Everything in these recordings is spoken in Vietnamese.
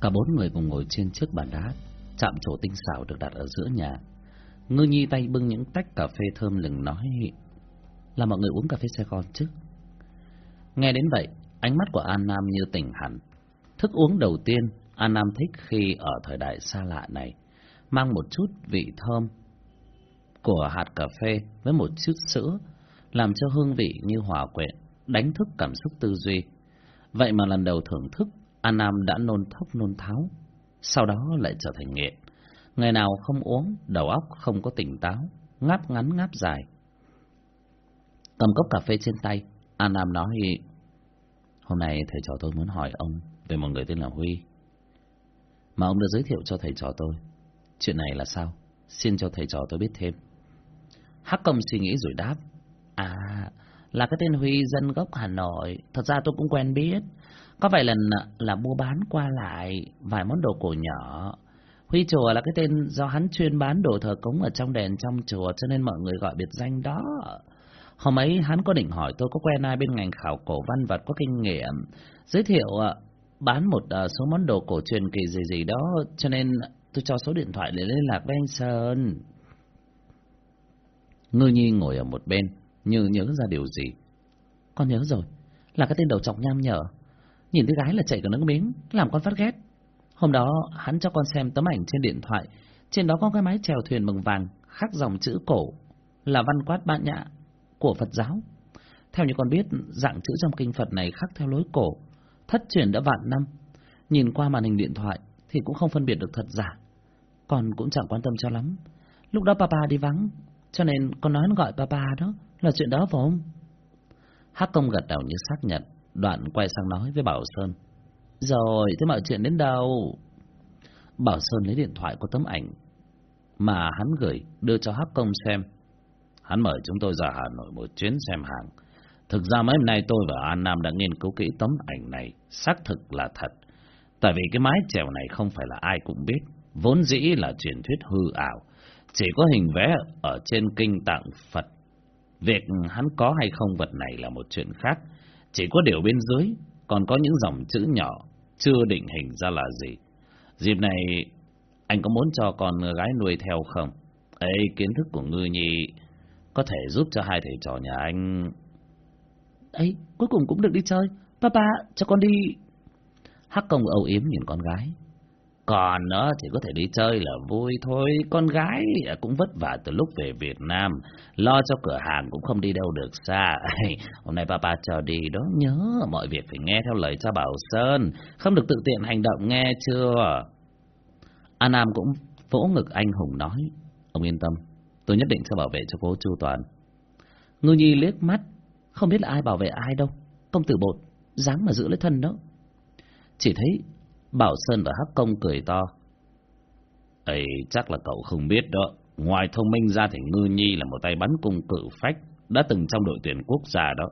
Cả bốn người cùng ngồi trên chiếc bàn đá, chạm chỗ tinh xảo được đặt ở giữa nhà. Ngư Nhi tay bưng những tách cà phê thơm lừng nói là mọi người uống cà phê Sài Gòn chứ. Nghe đến vậy, ánh mắt của An Nam như tỉnh hẳn. Thức uống đầu tiên An Nam thích khi ở thời đại xa lạ này, mang một chút vị thơm của hạt cà phê với một chút sữa, làm cho hương vị như hòa quyện, đánh thức cảm xúc tư duy. Vậy mà lần đầu thưởng thức, An Nam đã nôn thốc nôn tháo, sau đó lại trở thành nghiện. Ngày nào không uống, đầu óc không có tỉnh táo, ngáp ngắn ngáp dài. Cầm cốc cà phê trên tay, An Nam nói, hôm nay thầy trò tôi muốn hỏi ông về một người tên là Huy. Mà ông đã giới thiệu cho thầy trò tôi. Chuyện này là sao? Xin cho thầy trò tôi biết thêm. Hắc công suy nghĩ rồi đáp. À, là cái tên Huy dân gốc Hà Nội. Thật ra tôi cũng quen biết. Có vài lần à, là mua bán qua lại vài món đồ cổ nhỏ. Huy chùa là cái tên do hắn chuyên bán đồ thờ cúng ở trong đền trong chùa cho nên mọi người gọi biệt danh đó. Hôm ấy hắn có định hỏi tôi có quen ai bên ngành khảo cổ văn vật có kinh nghiệm, giới thiệu à, bán một à, số món đồ cổ truyền kỳ gì gì đó, cho nên tôi cho số điện thoại để liên lạc với anh Sơn. Ngư Nhi ngồi ở một bên, như nhớ ra điều gì. Con nhớ rồi, là cái tên đầu trọc nham nhở. Nhìn thấy gái là chảy cả nước miếng, làm con phát ghét. Hôm đó, hắn cho con xem tấm ảnh trên điện thoại, trên đó có cái máy chèo thuyền bằng vàng, khắc dòng chữ cổ, là văn quát bạn nhạ của Phật giáo. Theo như con biết, dạng chữ trong kinh Phật này khắc theo lối cổ, thất truyền đã vạn năm. Nhìn qua màn hình điện thoại thì cũng không phân biệt được thật giả. Con cũng chẳng quan tâm cho lắm. Lúc đó papa đi vắng, cho nên con nói gọi papa đó là chuyện đó phải không? Hắc công gật đầu như xác nhận, đoạn quay sang nói với Bảo Sơn. Rồi, thế mọi chuyện đến đâu? Bảo Sơn lấy điện thoại có tấm ảnh mà hắn gửi đưa cho Hắc công xem. Hắn mời chúng tôi ra Hà Nội một chuyến xem hàng. Thực ra mấy hôm nay tôi và An Nam đã nghiên cứu kỹ tấm ảnh này, xác thực là thật. Tại vì cái mái chèo này không phải là ai cũng biết, vốn dĩ là truyền thuyết hư ảo, chỉ có hình vẽ ở trên kinh tạng Phật. Việc hắn có hay không vật này là một chuyện khác, chỉ có điều bên dưới còn có những dòng chữ nhỏ chưa định hình ra là gì. Dịp này anh có muốn cho con gái nuôi theo không? Ấy, kiến thức của ngư nhi có thể giúp cho hai thầy trò nhà anh ấy cuối cùng cũng được đi chơi papa cho con đi hắc công âu yếm nhìn con gái còn nữa thì có thể đi chơi là vui thôi. Con gái cũng vất vả từ lúc về Việt Nam. Lo cho cửa hàng cũng không đi đâu được xa. Hôm nay papa cho đi đó. Nhớ, mọi việc phải nghe theo lời cha Bảo Sơn. Không được tự tiện hành động nghe chưa? An Nam cũng vỗ ngực anh hùng nói. Ông yên tâm, tôi nhất định sẽ bảo vệ cho cô chu toàn. Ngư nhi liếc mắt. Không biết là ai bảo vệ ai đâu. Công tử bột Dáng mà giữ lấy thân đó. Chỉ thấy Bảo Sơn và Hắc Công cười to. Ấy chắc là cậu không biết đó. Ngoài thông minh ra thì Ngư Nhi là một tay bắn cung cự phách Đã từng trong đội tuyển quốc gia đó.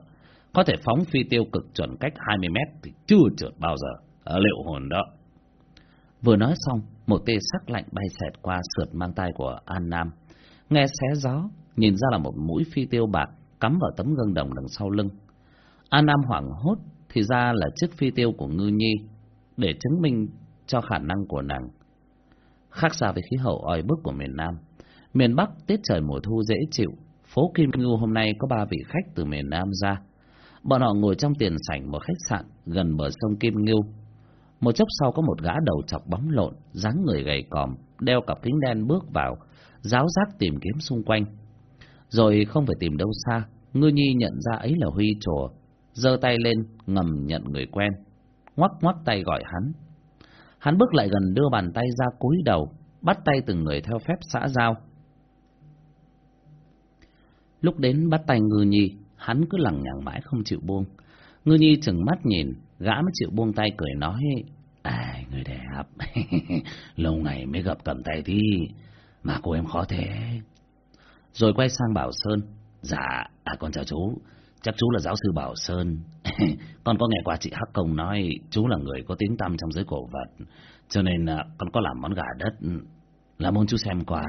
Có thể phóng phi tiêu cực chuẩn cách 20 mét Thì chưa trượt bao giờ. Ở liệu hồn đó. Vừa nói xong Một tia sắc lạnh bay xẹt qua sượt mang tay của An Nam. Nghe xé gió Nhìn ra là một mũi phi tiêu bạc cắm vào tấm gương đồng đằng sau lưng. An Nam hoảng hốt, thì ra là chiếc phi tiêu của Ngư Nhi, để chứng minh cho khả năng của nàng. Khác xa với khí hậu oi bức của miền Nam, miền Bắc tiết trời mùa thu dễ chịu, phố Kim Ngưu hôm nay có ba vị khách từ miền Nam ra. Bọn họ ngồi trong tiền sảnh một khách sạn gần bờ sông Kim Ngưu. Một chốc sau có một gã đầu chọc bóng lộn, dáng người gầy còm, đeo cặp kính đen bước vào, giáo giác tìm kiếm xung quanh. Rồi không phải tìm đâu xa, Ngư Nhi nhận ra ấy là Huy chùa, giơ tay lên ngầm nhận người quen, ngoắc ngoắc tay gọi hắn. Hắn bước lại gần đưa bàn tay ra cúi đầu, bắt tay từng người theo phép xã giao. Lúc đến bắt tay Ngư Nhi, hắn cứ lằng nhằng mãi không chịu buông. Ngư Nhi chừng mắt nhìn, gã mới chịu buông tay cười nói, À, người đẹp, lâu ngày mới gặp cầm tay thì, mà cô em khó thế. Rồi quay sang Bảo Sơn. Dạ, à con chào chú. Chắc chú là giáo sư Bảo Sơn. con có nghe qua chị Hắc Công nói chú là người có tiếng tăm trong giới cổ vật. Cho nên à, con có làm món gà đất. Làm môn chú xem qua.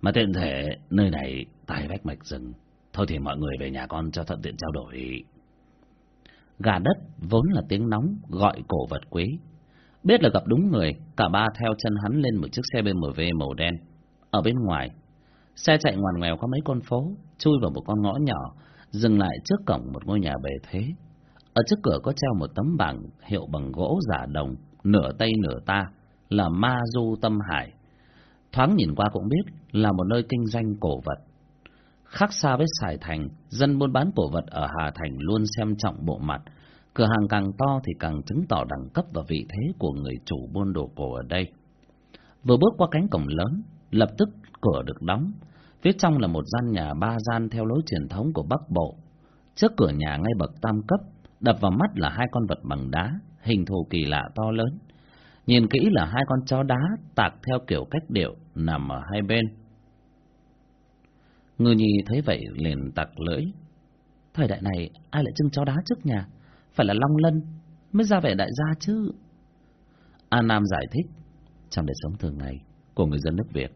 Mà tiện thể nơi này tài vách mạch rừng. Thôi thì mọi người về nhà con cho thuận tiện trao đổi. Gà đất vốn là tiếng nóng gọi cổ vật quý. Biết là gặp đúng người, cả ba theo chân hắn lên một chiếc xe BMW màu đen. Ở bên ngoài, xe chạy ngoằn ngoèo qua mấy con phố, chui vào một con ngõ nhỏ, dừng lại trước cổng một ngôi nhà bề thế. Ở trước cửa có treo một tấm bảng hiệu bằng gỗ giả đồng, nửa tây nửa ta, là Ma Du Tâm Hải. Thoáng nhìn qua cũng biết là một nơi kinh doanh cổ vật. Khác xa với Sài Thành, dân buôn bán cổ vật ở Hà Thành luôn xem trọng bộ mặt. Cửa hàng càng to thì càng chứng tỏ đẳng cấp và vị thế của người chủ buôn đồ cổ ở đây. Vừa bước qua cánh cổng lớn, lập tức cửa được đóng. Phía trong là một gian nhà ba gian theo lối truyền thống của Bắc Bộ. Trước cửa nhà ngay bậc tam cấp, đập vào mắt là hai con vật bằng đá, hình thù kỳ lạ to lớn. Nhìn kỹ là hai con chó đá tạc theo kiểu cách điệu nằm ở hai bên. Ngư nhi thấy vậy liền tặc lưỡi. Thời đại này ai lại trưng chó đá trước nhà? Phải là Long Lân mới ra vẻ đại gia chứ. an Nam giải thích, trong đời sống thường ngày của người dân nước Việt,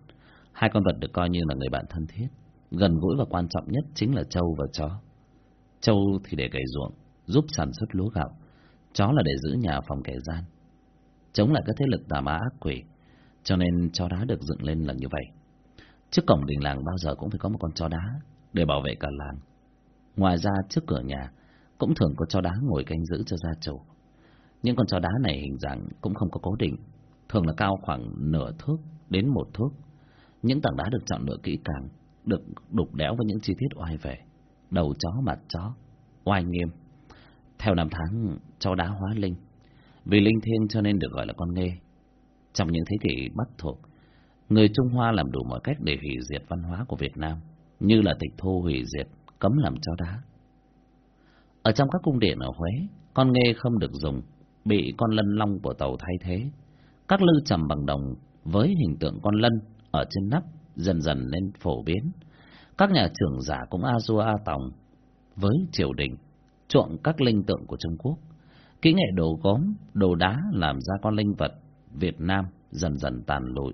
hai con vật được coi như là người bạn thân thiết, gần gũi và quan trọng nhất chính là trâu và chó. Trâu thì để cày ruộng, giúp sản xuất lúa gạo, chó là để giữ nhà phòng kẻ gian, chống lại các thế lực tà ma ác quỷ, cho nên chó đá được dựng lên là như vậy. Trước cổng đình làng bao giờ cũng phải có một con chó đá để bảo vệ cả làng. Ngoài ra trước cửa nhà cũng thường có chó đá ngồi canh giữ cho gia chủ. Những con chó đá này hình dạng cũng không có cố định, thường là cao khoảng nửa thước đến một thước. Những tảng đá được chọn lựa kỹ càng, được đục đẽo với những chi tiết oai vẻ. Đầu chó, mặt chó, oai nghiêm. Theo năm tháng, chó đá hóa linh. Vì linh thiêng cho nên được gọi là con nghê. Trong những thế kỷ bắt thuộc, người Trung Hoa làm đủ mọi cách để hủy diệt văn hóa của Việt Nam, như là tịch thu hủy diệt, cấm làm chó đá. Ở trong các cung điện ở Huế, con nghê không được dùng, bị con lân long của tàu thay thế. Các lư trầm bằng đồng với hình tượng con lân ở trên nắp dần dần lên phổ biến. Các nhà trưởng giả cũng a du a tòng với triều đình, chuộng các linh tượng của Trung Quốc. Kỹ nghệ đồ gốm, đồ đá làm ra con linh vật Việt Nam dần dần tàn lụi.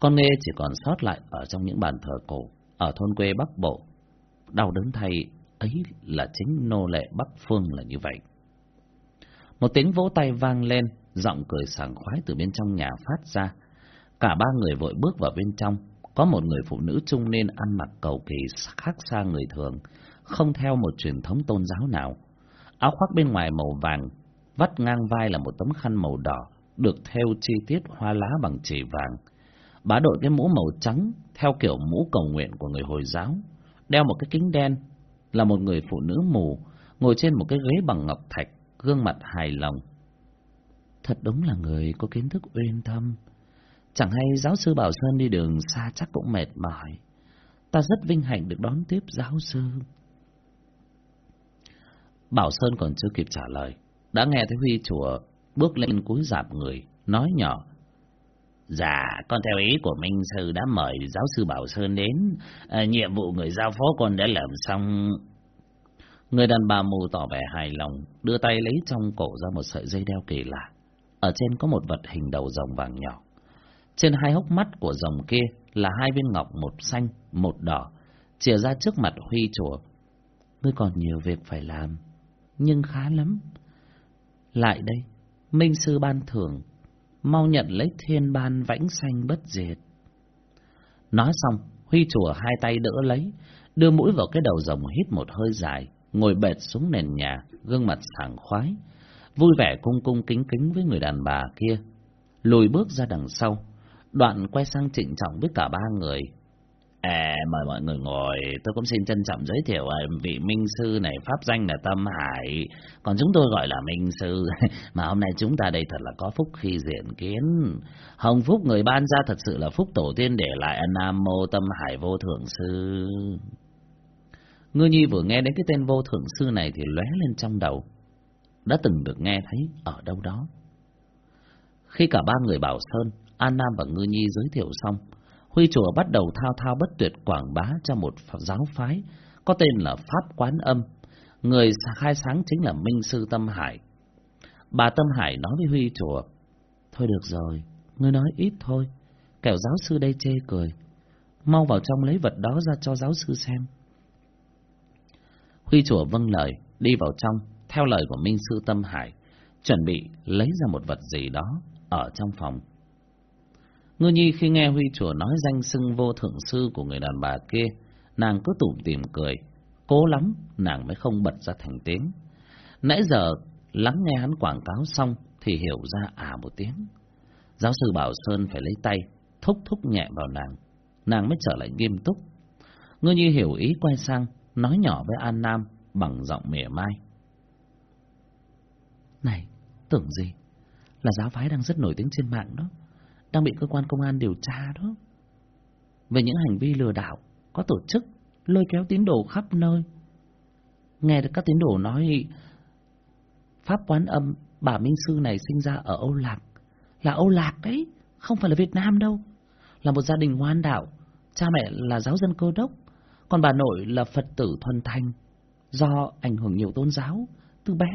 Con nghê chỉ còn sót lại ở trong những bàn thờ cổ, ở thôn quê Bắc Bộ. Đau đớn thay ấy là chính nô lệ Bắc Phương là như vậy. Một tiếng vỗ tay vang lên, giọng cười sảng khoái từ bên trong nhà phát ra. Cả ba người vội bước vào bên trong, có một người phụ nữ trung niên ăn mặc cầu kỳ khác xa người thường, không theo một truyền thống tôn giáo nào. Áo khoác bên ngoài màu vàng, vắt ngang vai là một tấm khăn màu đỏ, được theo chi tiết hoa lá bằng chỉ vàng. Bá đội cái mũ màu trắng, theo kiểu mũ cầu nguyện của người Hồi giáo, đeo một cái kính đen, là một người phụ nữ mù, ngồi trên một cái ghế bằng ngọc thạch, gương mặt hài lòng. Thật đúng là người có kiến thức uyên thâm. Chẳng hay giáo sư Bảo Sơn đi đường xa chắc cũng mệt mỏi. Ta rất vinh hạnh được đón tiếp giáo sư. Bảo Sơn còn chưa kịp trả lời, đã nghe thấy Huy chùa bước lên cúi dạp người, nói nhỏ. Dạ, con theo ý của Minh Sư đã mời giáo sư Bảo Sơn đến. À, nhiệm vụ người giao phó con đã làm xong. Người đàn bà mù tỏ vẻ hài lòng, đưa tay lấy trong cổ ra một sợi dây đeo kỳ lạ. Ở trên có một vật hình đầu rồng vàng nhỏ. Trên hai hốc mắt của rồng kia là hai viên ngọc một xanh, một đỏ, chìa ra trước mặt Huy chùa. Ngươi còn nhiều việc phải làm, nhưng khá lắm. Lại đây, Minh Sư ban thưởng mau nhận lấy thiên ban vãnh xanh bất diệt. Nói xong, Huy chùa hai tay đỡ lấy, đưa mũi vào cái đầu rồng hít một hơi dài, ngồi bệt xuống nền nhà, gương mặt sảng khoái, vui vẻ cung cung kính kính với người đàn bà kia, lùi bước ra đằng sau, đoạn quay sang trịnh trọng với cả ba người, À, mời mọi người ngồi, tôi cũng xin trân trọng giới thiệu à, vị minh sư này pháp danh là Tâm Hải, còn chúng tôi gọi là minh sư, mà hôm nay chúng ta đây thật là có phúc khi diện kiến. Hồng phúc người ban ra thật sự là phúc tổ tiên để lại à, Nam Mô Tâm Hải Vô Thượng Sư. Ngư Nhi vừa nghe đến cái tên Vô Thượng Sư này thì lóe lên trong đầu, đã từng được nghe thấy ở đâu đó. Khi cả ba người Bảo Sơn, An Nam và Ngư Nhi giới thiệu xong, Huy chùa bắt đầu thao thao bất tuyệt quảng bá cho một giáo phái có tên là Pháp Quán Âm. Người khai sáng chính là Minh Sư Tâm Hải. Bà Tâm Hải nói với Huy chùa, Thôi được rồi, ngươi nói ít thôi, kẻo giáo sư đây chê cười. Mau vào trong lấy vật đó ra cho giáo sư xem. Huy chùa vâng lời, đi vào trong, theo lời của Minh Sư Tâm Hải, chuẩn bị lấy ra một vật gì đó, ở trong phòng. Ngư nhi khi nghe Huy chùa nói danh xưng vô thượng sư của người đàn bà kia, nàng cứ tủm tỉm cười, cố lắm nàng mới không bật ra thành tiếng. Nãy giờ lắng nghe hắn quảng cáo xong thì hiểu ra à một tiếng. Giáo sư Bảo Sơn phải lấy tay thúc thúc nhẹ vào nàng, nàng mới trở lại nghiêm túc. Ngư nhi hiểu ý quay sang, nói nhỏ với An Nam bằng giọng mỉa mai. Này, tưởng gì? Là giáo phái đang rất nổi tiếng trên mạng đó, đang bị cơ quan công an điều tra đó. Về những hành vi lừa đảo, có tổ chức, lôi kéo tín đồ khắp nơi. Nghe được các tín đồ nói Pháp quán âm bà Minh Sư này sinh ra ở Âu Lạc. Là Âu Lạc ấy, không phải là Việt Nam đâu. Là một gia đình ngoan đạo, cha mẹ là giáo dân cơ đốc, còn bà nội là Phật tử thuần thành. Do ảnh hưởng nhiều tôn giáo, từ bé,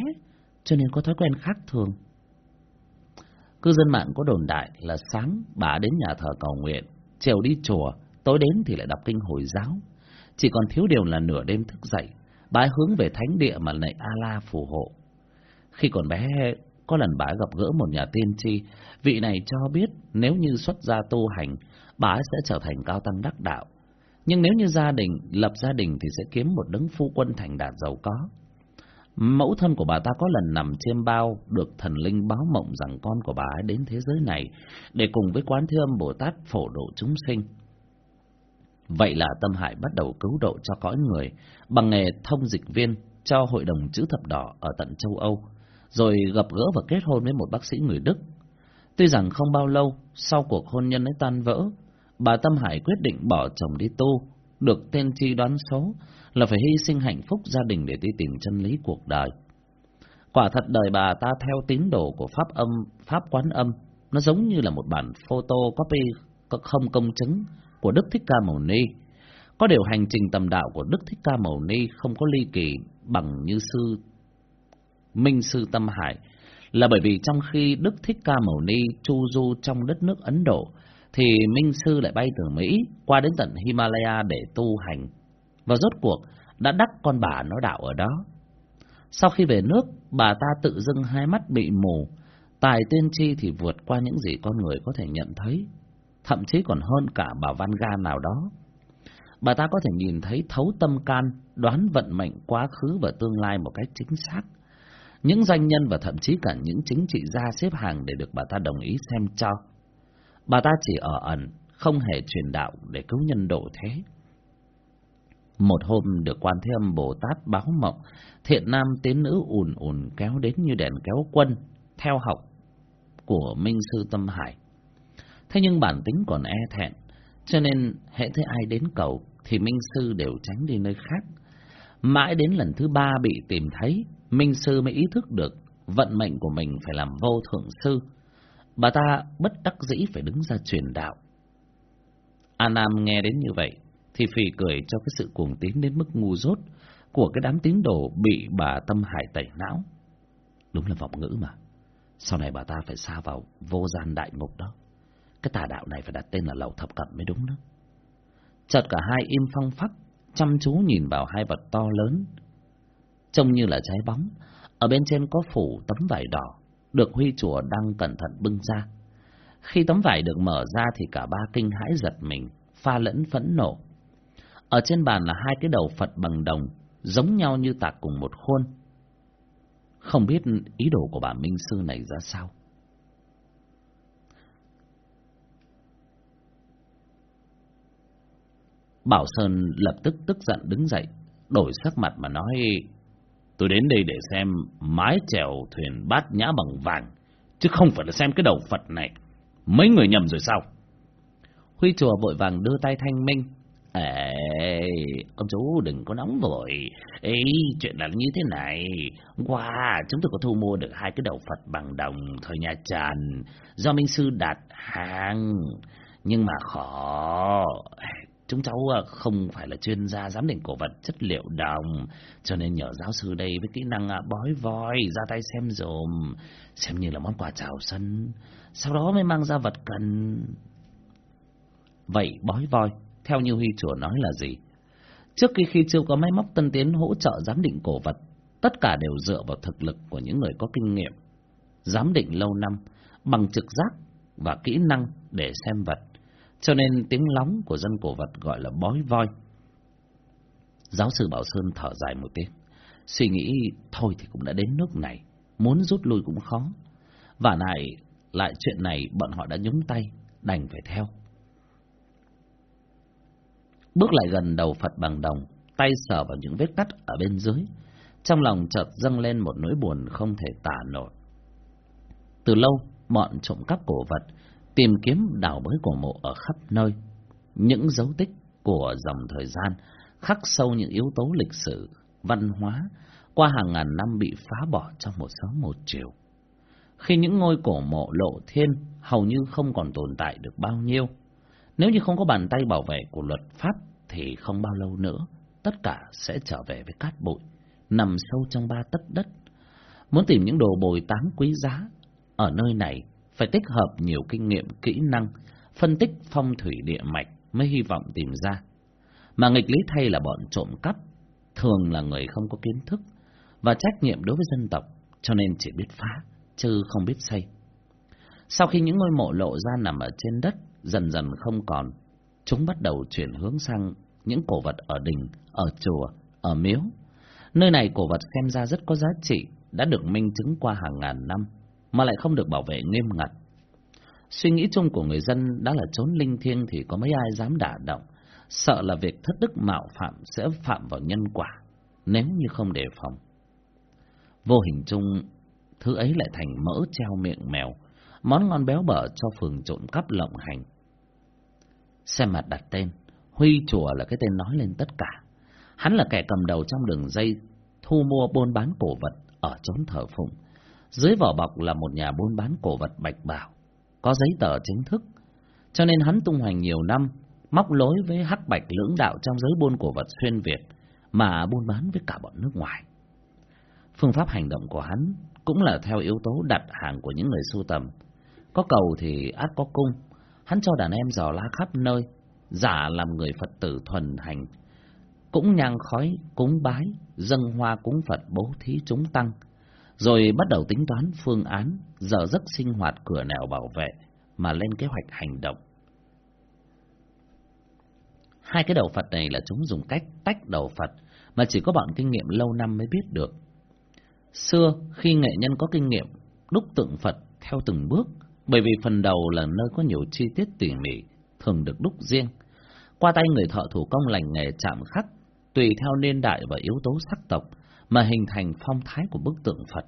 cho nên có thói quen khác thường. Cư dân mạng có đồn đại là sáng bà đến nhà thờ cầu nguyện, chiều đi chùa, tối đến thì lại đọc kinh Hồi giáo. Chỉ còn thiếu điều là nửa đêm thức dậy, bà hướng về thánh địa mà lại A-la phù hộ. Khi còn bé, có lần bà gặp gỡ một nhà tiên tri, vị này cho biết nếu như xuất gia tu hành, bà sẽ trở thành cao tăng đắc đạo. Nhưng nếu như gia đình, lập gia đình thì sẽ kiếm một đấng phu quân thành đạt giàu có. Mẫu thân của bà ta có lần nằm chiêm bao, được thần linh báo mộng rằng con của bà ấy đến thế giới này, để cùng với quán thế âm Bồ Tát phổ độ chúng sinh. Vậy là Tâm Hải bắt đầu cứu độ cho cõi người, bằng nghề thông dịch viên cho Hội đồng Chữ Thập Đỏ ở tận châu Âu, rồi gặp gỡ và kết hôn với một bác sĩ người Đức. Tuy rằng không bao lâu, sau cuộc hôn nhân ấy tan vỡ, bà Tâm Hải quyết định bỏ chồng đi tu, được tiên tri đoán số là phải hy sinh hạnh phúc gia đình để đi tìm chân lý cuộc đời. Quả thật đời bà ta theo tín đồ của Pháp âm, Pháp quán âm, nó giống như là một bản photo copy không công chứng của Đức Thích Ca Mâu Ni. Có điều hành trình tầm đạo của Đức Thích Ca Mâu Ni không có ly kỳ bằng như sư Minh sư Tâm Hải là bởi vì trong khi Đức Thích Ca Mâu Ni chu du trong đất nước Ấn Độ thì Minh sư lại bay từ Mỹ qua đến tận Himalaya để tu hành và rốt cuộc đã đắc con bà nó đạo ở đó. Sau khi về nước, bà ta tự dưng hai mắt bị mù, tài tiên tri thì vượt qua những gì con người có thể nhận thấy, thậm chí còn hơn cả bà văn Ga nào đó. Bà ta có thể nhìn thấy thấu tâm can, đoán vận mệnh quá khứ và tương lai một cách chính xác. Những doanh nhân và thậm chí cả những chính trị gia xếp hàng để được bà ta đồng ý xem cho. Bà ta chỉ ở ẩn, không hề truyền đạo để cứu nhân độ thế. Một hôm được quan thế âm Bồ Tát báo mộng, thiện nam tiến nữ ùn ùn kéo đến như đèn kéo quân, theo học của Minh Sư Tâm Hải. Thế nhưng bản tính còn e thẹn, cho nên hệ thế ai đến cầu thì Minh Sư đều tránh đi nơi khác. Mãi đến lần thứ ba bị tìm thấy, Minh Sư mới ý thức được vận mệnh của mình phải làm vô thượng sư. Bà ta bất đắc dĩ phải đứng ra truyền đạo. A Nam nghe đến như vậy, thì phì cười cho cái sự cuồng tín đến mức ngu dốt của cái đám tín đồ bị bà Tâm Hải tẩy não. Đúng là vọng ngữ mà. Sau này bà ta phải xa vào vô gian đại ngục đó. Cái tà đạo này phải đặt tên là lầu thập cẩm mới đúng đó. Chợt cả hai im phăng phắc, chăm chú nhìn vào hai vật to lớn. Trông như là trái bóng, ở bên trên có phủ tấm vải đỏ, được Huy chùa đang cẩn thận bưng ra. Khi tấm vải được mở ra thì cả ba kinh hãi giật mình, pha lẫn phẫn nộ. Ở trên bàn là hai cái đầu Phật bằng đồng, giống nhau như tạc cùng một khuôn. Không biết ý đồ của bà Minh Sư này ra sao. Bảo Sơn lập tức tức giận đứng dậy, đổi sắc mặt mà nói Tôi đến đây để xem mái chèo thuyền bát nhã bằng vàng, chứ không phải là xem cái đầu Phật này. Mấy người nhầm rồi sao? Huy chùa vội vàng đưa tay thanh minh, Ê, ông chú đừng có nóng vội. Ê, chuyện là như thế này. Wow, chúng tôi có thu mua được hai cái đầu Phật bằng đồng thời nhà Trần do Minh Sư đặt hàng. Nhưng mà khó. Chúng cháu à, không phải là chuyên gia giám định cổ vật chất liệu đồng, cho nên nhờ giáo sư đây với kỹ năng à, bói voi ra tay xem dùm, xem như là món quà chào sân. Sau đó mới mang ra vật cần. Vậy bói voi theo như Huy Chùa nói là gì? Trước khi khi chưa có máy móc tân tiến hỗ trợ giám định cổ vật, tất cả đều dựa vào thực lực của những người có kinh nghiệm. Giám định lâu năm, bằng trực giác và kỹ năng để xem vật, cho nên tiếng lóng của dân cổ vật gọi là bói voi. Giáo sư Bảo Sơn thở dài một tiếng, suy nghĩ thôi thì cũng đã đến nước này, muốn rút lui cũng khó. Và lại, lại chuyện này bọn họ đã nhúng tay, đành phải theo. Bước lại gần đầu Phật bằng đồng, tay sờ vào những vết cắt ở bên dưới. Trong lòng chợt dâng lên một nỗi buồn không thể tả nổi. Từ lâu, bọn trộm cắp cổ vật tìm kiếm đào bới cổ mộ ở khắp nơi. Những dấu tích của dòng thời gian khắc sâu những yếu tố lịch sử, văn hóa qua hàng ngàn năm bị phá bỏ trong một sớm một chiều. Khi những ngôi cổ mộ lộ thiên hầu như không còn tồn tại được bao nhiêu, nếu như không có bàn tay bảo vệ của luật pháp thì không bao lâu nữa tất cả sẽ trở về với cát bụi, nằm sâu trong ba tấc đất. Muốn tìm những đồ bồi táng quý giá ở nơi này phải tích hợp nhiều kinh nghiệm kỹ năng, phân tích phong thủy địa mạch mới hy vọng tìm ra. Mà nghịch lý thay là bọn trộm cắp, thường là người không có kiến thức và trách nhiệm đối với dân tộc, cho nên chỉ biết phá, chứ không biết xây. Sau khi những ngôi mộ lộ ra nằm ở trên đất, dần dần không còn, chúng bắt đầu chuyển hướng sang những cổ vật ở đình, ở chùa, ở miếu. Nơi này cổ vật xem ra rất có giá trị, đã được minh chứng qua hàng ngàn năm, mà lại không được bảo vệ nghiêm ngặt. Suy nghĩ chung của người dân đã là trốn linh thiêng thì có mấy ai dám đả động, sợ là việc thất đức mạo phạm sẽ phạm vào nhân quả, nếu như không đề phòng. Vô hình chung, thứ ấy lại thành mỡ treo miệng mèo, món ngon béo bở cho phường trộm cắp lộng hành. Xem mặt đặt tên, Huy Chùa là cái tên nói lên tất cả. Hắn là kẻ cầm đầu trong đường dây thu mua buôn bán cổ vật ở chốn thờ phụng. Dưới vỏ bọc là một nhà buôn bán cổ vật bạch bảo, có giấy tờ chính thức. Cho nên hắn tung hoành nhiều năm, móc lối với hắc bạch lưỡng đạo trong giới buôn cổ vật xuyên Việt, mà buôn bán với cả bọn nước ngoài. Phương pháp hành động của hắn cũng là theo yếu tố đặt hàng của những người sưu tầm. Có cầu thì át có cung, hắn cho đàn em dò la khắp nơi, giả làm người Phật tử thuần hành, cũng nhang khói, cúng bái, dâng hoa cúng Phật bố thí chúng tăng, rồi bắt đầu tính toán phương án, giờ giấc sinh hoạt cửa nẻo bảo vệ, mà lên kế hoạch hành động. Hai cái đầu Phật này là chúng dùng cách tách đầu Phật, mà chỉ có bọn kinh nghiệm lâu năm mới biết được. Xưa, khi nghệ nhân có kinh nghiệm đúc tượng Phật theo từng bước, bởi vì phần đầu là nơi có nhiều chi tiết tỉ mỉ, thường được đúc riêng. Qua tay người thợ thủ công lành nghề chạm khắc, tùy theo niên đại và yếu tố sắc tộc mà hình thành phong thái của bức tượng Phật.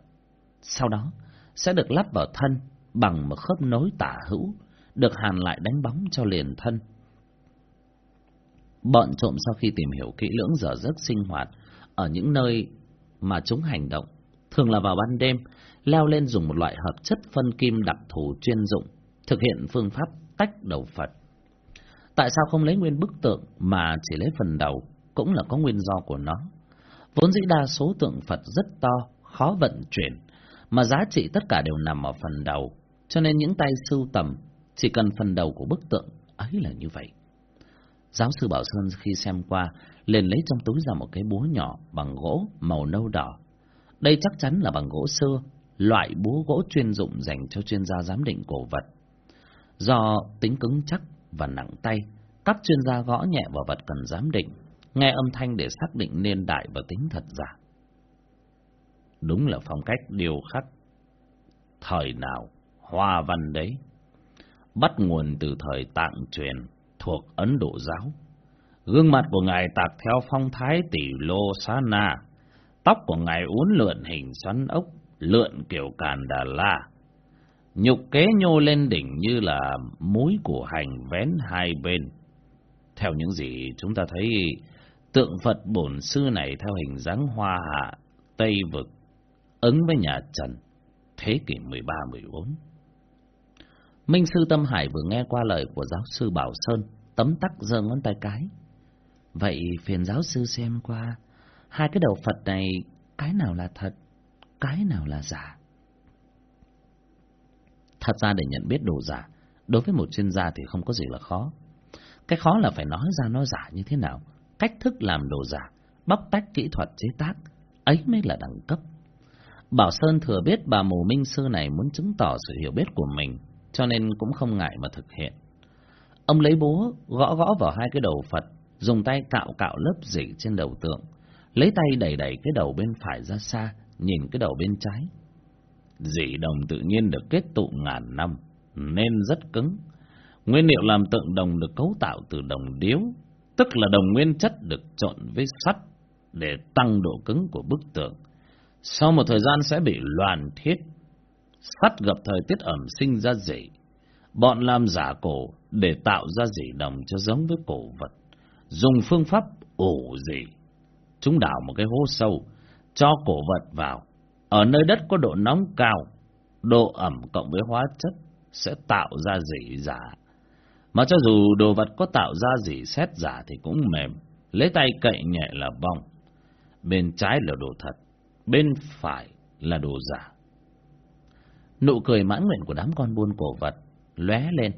Sau đó, sẽ được lắp vào thân bằng một khớp nối tả hữu, được hàn lại đánh bóng cho liền thân. Bọn trộm sau khi tìm hiểu kỹ lưỡng giờ giấc sinh hoạt ở những nơi mà chúng hành động, thường là vào ban đêm, leo lên dùng một loại hợp chất phân kim đặc thù chuyên dụng, thực hiện phương pháp tách đầu Phật. Tại sao không lấy nguyên bức tượng mà chỉ lấy phần đầu cũng là có nguyên do của nó. Vốn dĩ đa số tượng Phật rất to, khó vận chuyển, mà giá trị tất cả đều nằm ở phần đầu, cho nên những tay sưu tầm chỉ cần phần đầu của bức tượng ấy là như vậy. Giáo sư Bảo Sơn khi xem qua, liền lấy trong túi ra một cái búa nhỏ bằng gỗ màu nâu đỏ. Đây chắc chắn là bằng gỗ xưa, loại búa gỗ chuyên dụng dành cho chuyên gia giám định cổ vật. Do tính cứng chắc và nặng tay, các chuyên gia gõ nhẹ vào vật cần giám định, nghe âm thanh để xác định niên đại và tính thật giả. Đúng là phong cách điều khắc. Thời nào, hoa văn đấy. Bắt nguồn từ thời tạng truyền thuộc Ấn Độ giáo. Gương mặt của ngài tạc theo phong thái tỷ lô xá na. Tóc của ngài uốn lượn hình xoắn ốc, lượn kiểu càn đà la nhục kế nhô lên đỉnh như là múi của hành vén hai bên. Theo những gì chúng ta thấy, tượng Phật bổn sư này theo hình dáng hoa hạ, Tây Vực, ứng với nhà Trần, thế kỷ 13-14. Minh sư Tâm Hải vừa nghe qua lời của giáo sư Bảo Sơn, tấm tắc giơ ngón tay cái. Vậy phiền giáo sư xem qua, hai cái đầu Phật này, cái nào là thật, cái nào là giả? Thật ra để nhận biết đồ giả, đối với một chuyên gia thì không có gì là khó. Cái khó là phải nói ra nó giả như thế nào, cách thức làm đồ giả, bóc tách kỹ thuật chế tác, ấy mới là đẳng cấp. Bảo Sơn thừa biết bà mù minh sư này muốn chứng tỏ sự hiểu biết của mình, cho nên cũng không ngại mà thực hiện. Ông lấy búa gõ gõ vào hai cái đầu Phật, dùng tay cạo cạo lớp dỉ trên đầu tượng, lấy tay đẩy đẩy cái đầu bên phải ra xa, nhìn cái đầu bên trái. Dị đồng tự nhiên được kết tụ ngàn năm, nên rất cứng. Nguyên liệu làm tượng đồng được cấu tạo từ đồng điếu, tức là đồng nguyên chất được trộn với sắt để tăng độ cứng của bức tượng. Sau một thời gian sẽ bị loàn thiết. Sắt gặp thời tiết ẩm sinh ra dị. Bọn làm giả cổ để tạo ra dị đồng cho giống với cổ vật. Dùng phương pháp ủ dị. Chúng đào một cái hố sâu, cho cổ vật vào. Ở nơi đất có độ nóng cao, độ ẩm cộng với hóa chất sẽ tạo ra dị giả. Mà cho dù đồ vật có tạo ra dị xét giả thì cũng mềm, lấy tay cậy nhẹ là vong. Bên trái là đồ thật, bên phải là đồ giả. Nụ cười mãn nguyện của đám con buôn cổ vật lóe lên.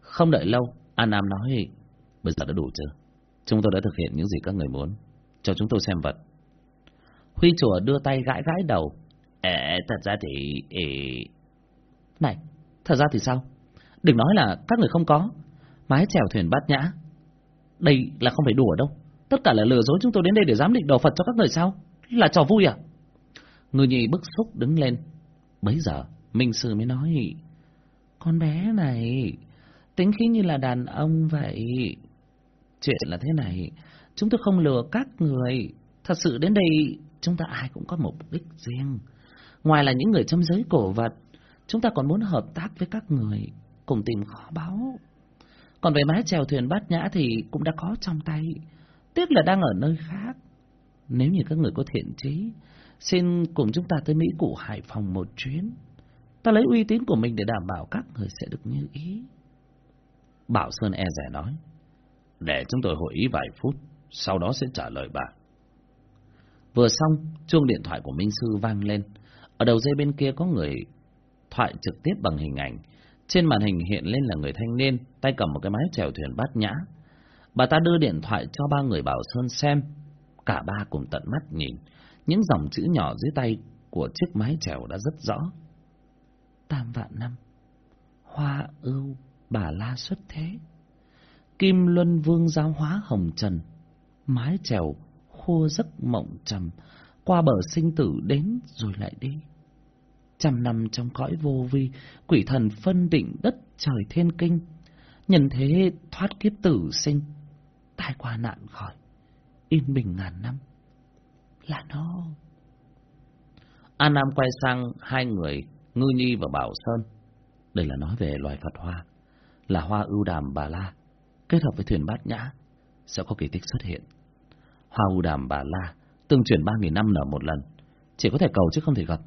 Không đợi lâu, An Nam nói, bây giờ đã đủ chưa? Chúng tôi đã thực hiện những gì các người muốn. Cho chúng tôi xem vật. Huy chùa đưa tay gãi gãi đầu. Ê, thật ra thì... Ê... Này, thật ra thì sao? Đừng nói là các người không có. Mái chèo thuyền bát nhã. Đây là không phải đùa đâu. Tất cả là lừa dối chúng tôi đến đây để giám định đồ Phật cho các người sao? Là trò vui à? Người nhị bức xúc đứng lên. Bấy giờ, Minh Sư mới nói, Con bé này, tính khí như là đàn ông vậy. Chuyện là thế này, chúng tôi không lừa các người. Thật sự đến đây, chúng ta ai cũng có mục đích riêng. Ngoài là những người trong giới cổ vật, chúng ta còn muốn hợp tác với các người, cùng tìm kho báu. Còn về mái chèo thuyền bát nhã thì cũng đã có trong tay, tiếc là đang ở nơi khác. Nếu như các người có thiện trí, xin cùng chúng ta tới Mỹ Cụ Hải Phòng một chuyến. Ta lấy uy tín của mình để đảm bảo các người sẽ được như ý. Bảo Sơn e rẻ nói, để chúng tôi hội ý vài phút, sau đó sẽ trả lời bạn. Vừa xong, chuông điện thoại của Minh Sư vang lên. Ở đầu dây bên kia có người thoại trực tiếp bằng hình ảnh. Trên màn hình hiện lên là người thanh niên, tay cầm một cái mái chèo thuyền bát nhã. Bà ta đưa điện thoại cho ba người Bảo Sơn xem. Cả ba cùng tận mắt nhìn. Những dòng chữ nhỏ dưới tay của chiếc mái chèo đã rất rõ. Tam vạn năm, hoa ưu, bà la xuất thế. Kim Luân Vương giáo hóa hồng trần, mái chèo khô giấc mộng trầm, qua bờ sinh tử đến rồi lại đi. Trăm năm trong cõi vô vi, quỷ thần phân định đất trời thiên kinh, nhân thế thoát kiếp tử sinh, tai qua nạn khỏi, yên bình ngàn năm. Là nó. An Nam quay sang hai người, Ngư Nhi và Bảo Sơn. Đây là nói về loài Phật hoa, là hoa ưu đàm bà la, kết hợp với thuyền bát nhã, sẽ có kỳ tích xuất hiện. Hoa đàm bà la, tương truyền ba nghìn năm nở một lần, chỉ có thể cầu chứ không thể gặp.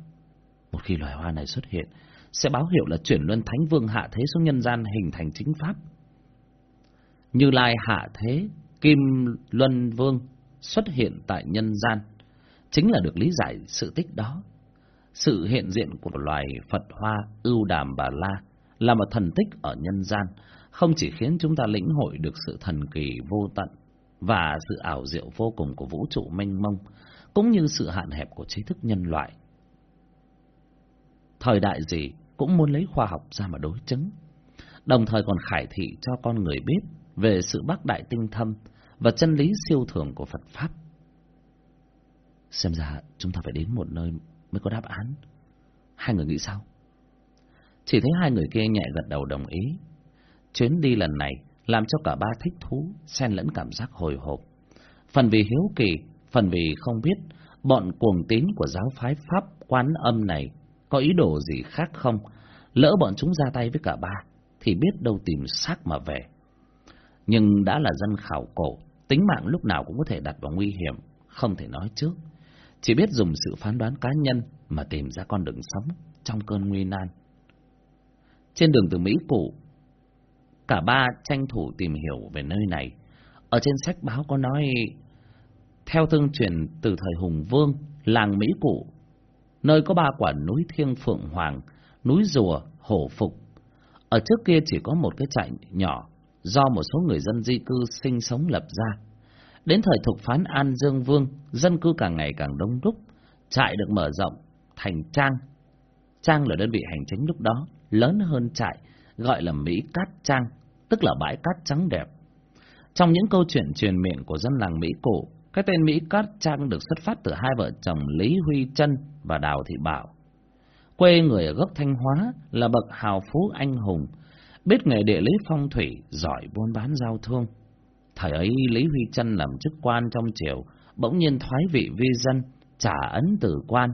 Một khi loài hoa này xuất hiện, sẽ báo hiệu là chuyển luân thánh vương hạ thế xuống nhân gian hình thành chính pháp. Như Lai hạ thế, Kim Luân Vương xuất hiện tại nhân gian, chính là được lý giải sự tích đó. Sự hiện diện của loài Phật Hoa ưu đàm bà La là một thần tích ở nhân gian, không chỉ khiến chúng ta lĩnh hội được sự thần kỳ vô tận và sự ảo diệu vô cùng của vũ trụ mênh mông, cũng như sự hạn hẹp của trí thức nhân loại. Thời đại gì cũng muốn lấy khoa học ra mà đối chứng, đồng thời còn khải thị cho con người biết về sự bác đại tinh thâm và chân lý siêu thường của Phật Pháp. Xem ra chúng ta phải đến một nơi mới có đáp án. Hai người nghĩ sao? Chỉ thấy hai người kia nhẹ gật đầu đồng ý. Chuyến đi lần này làm cho cả ba thích thú, xen lẫn cảm giác hồi hộp. Phần vì hiếu kỳ, phần vì không biết bọn cuồng tín của giáo phái Pháp quán âm này có ý đồ gì khác không. Lỡ bọn chúng ra tay với cả ba, thì biết đâu tìm xác mà về. Nhưng đã là dân khảo cổ, tính mạng lúc nào cũng có thể đặt vào nguy hiểm, không thể nói trước. Chỉ biết dùng sự phán đoán cá nhân mà tìm ra con đường sống trong cơn nguy nan. Trên đường từ Mỹ Cụ, cả ba tranh thủ tìm hiểu về nơi này. Ở trên sách báo có nói, theo tương truyền từ thời Hùng Vương, làng Mỹ Cụ, nơi có ba quả núi thiêng Phượng Hoàng, núi Rùa, Hổ Phục. Ở trước kia chỉ có một cái trại nhỏ do một số người dân di cư sinh sống lập ra. Đến thời thục phán An Dương Vương, dân cư càng ngày càng đông đúc, trại được mở rộng, thành Trang. Trang là đơn vị hành chính lúc đó, lớn hơn trại, gọi là Mỹ Cát Trang, tức là bãi cát trắng đẹp. Trong những câu chuyện truyền miệng của dân làng Mỹ cổ, cái tên Mỹ Cát Trang được xuất phát từ hai vợ chồng Lý Huy Trân và Đào Thị Bảo. Quê người ở gốc Thanh Hóa là bậc hào phú anh hùng, biết nghề địa lý phong thủy, giỏi buôn bán giao thương. Thời ấy Lý Huy Trân làm chức quan trong triều, bỗng nhiên thoái vị vi dân, trả ấn tử quan,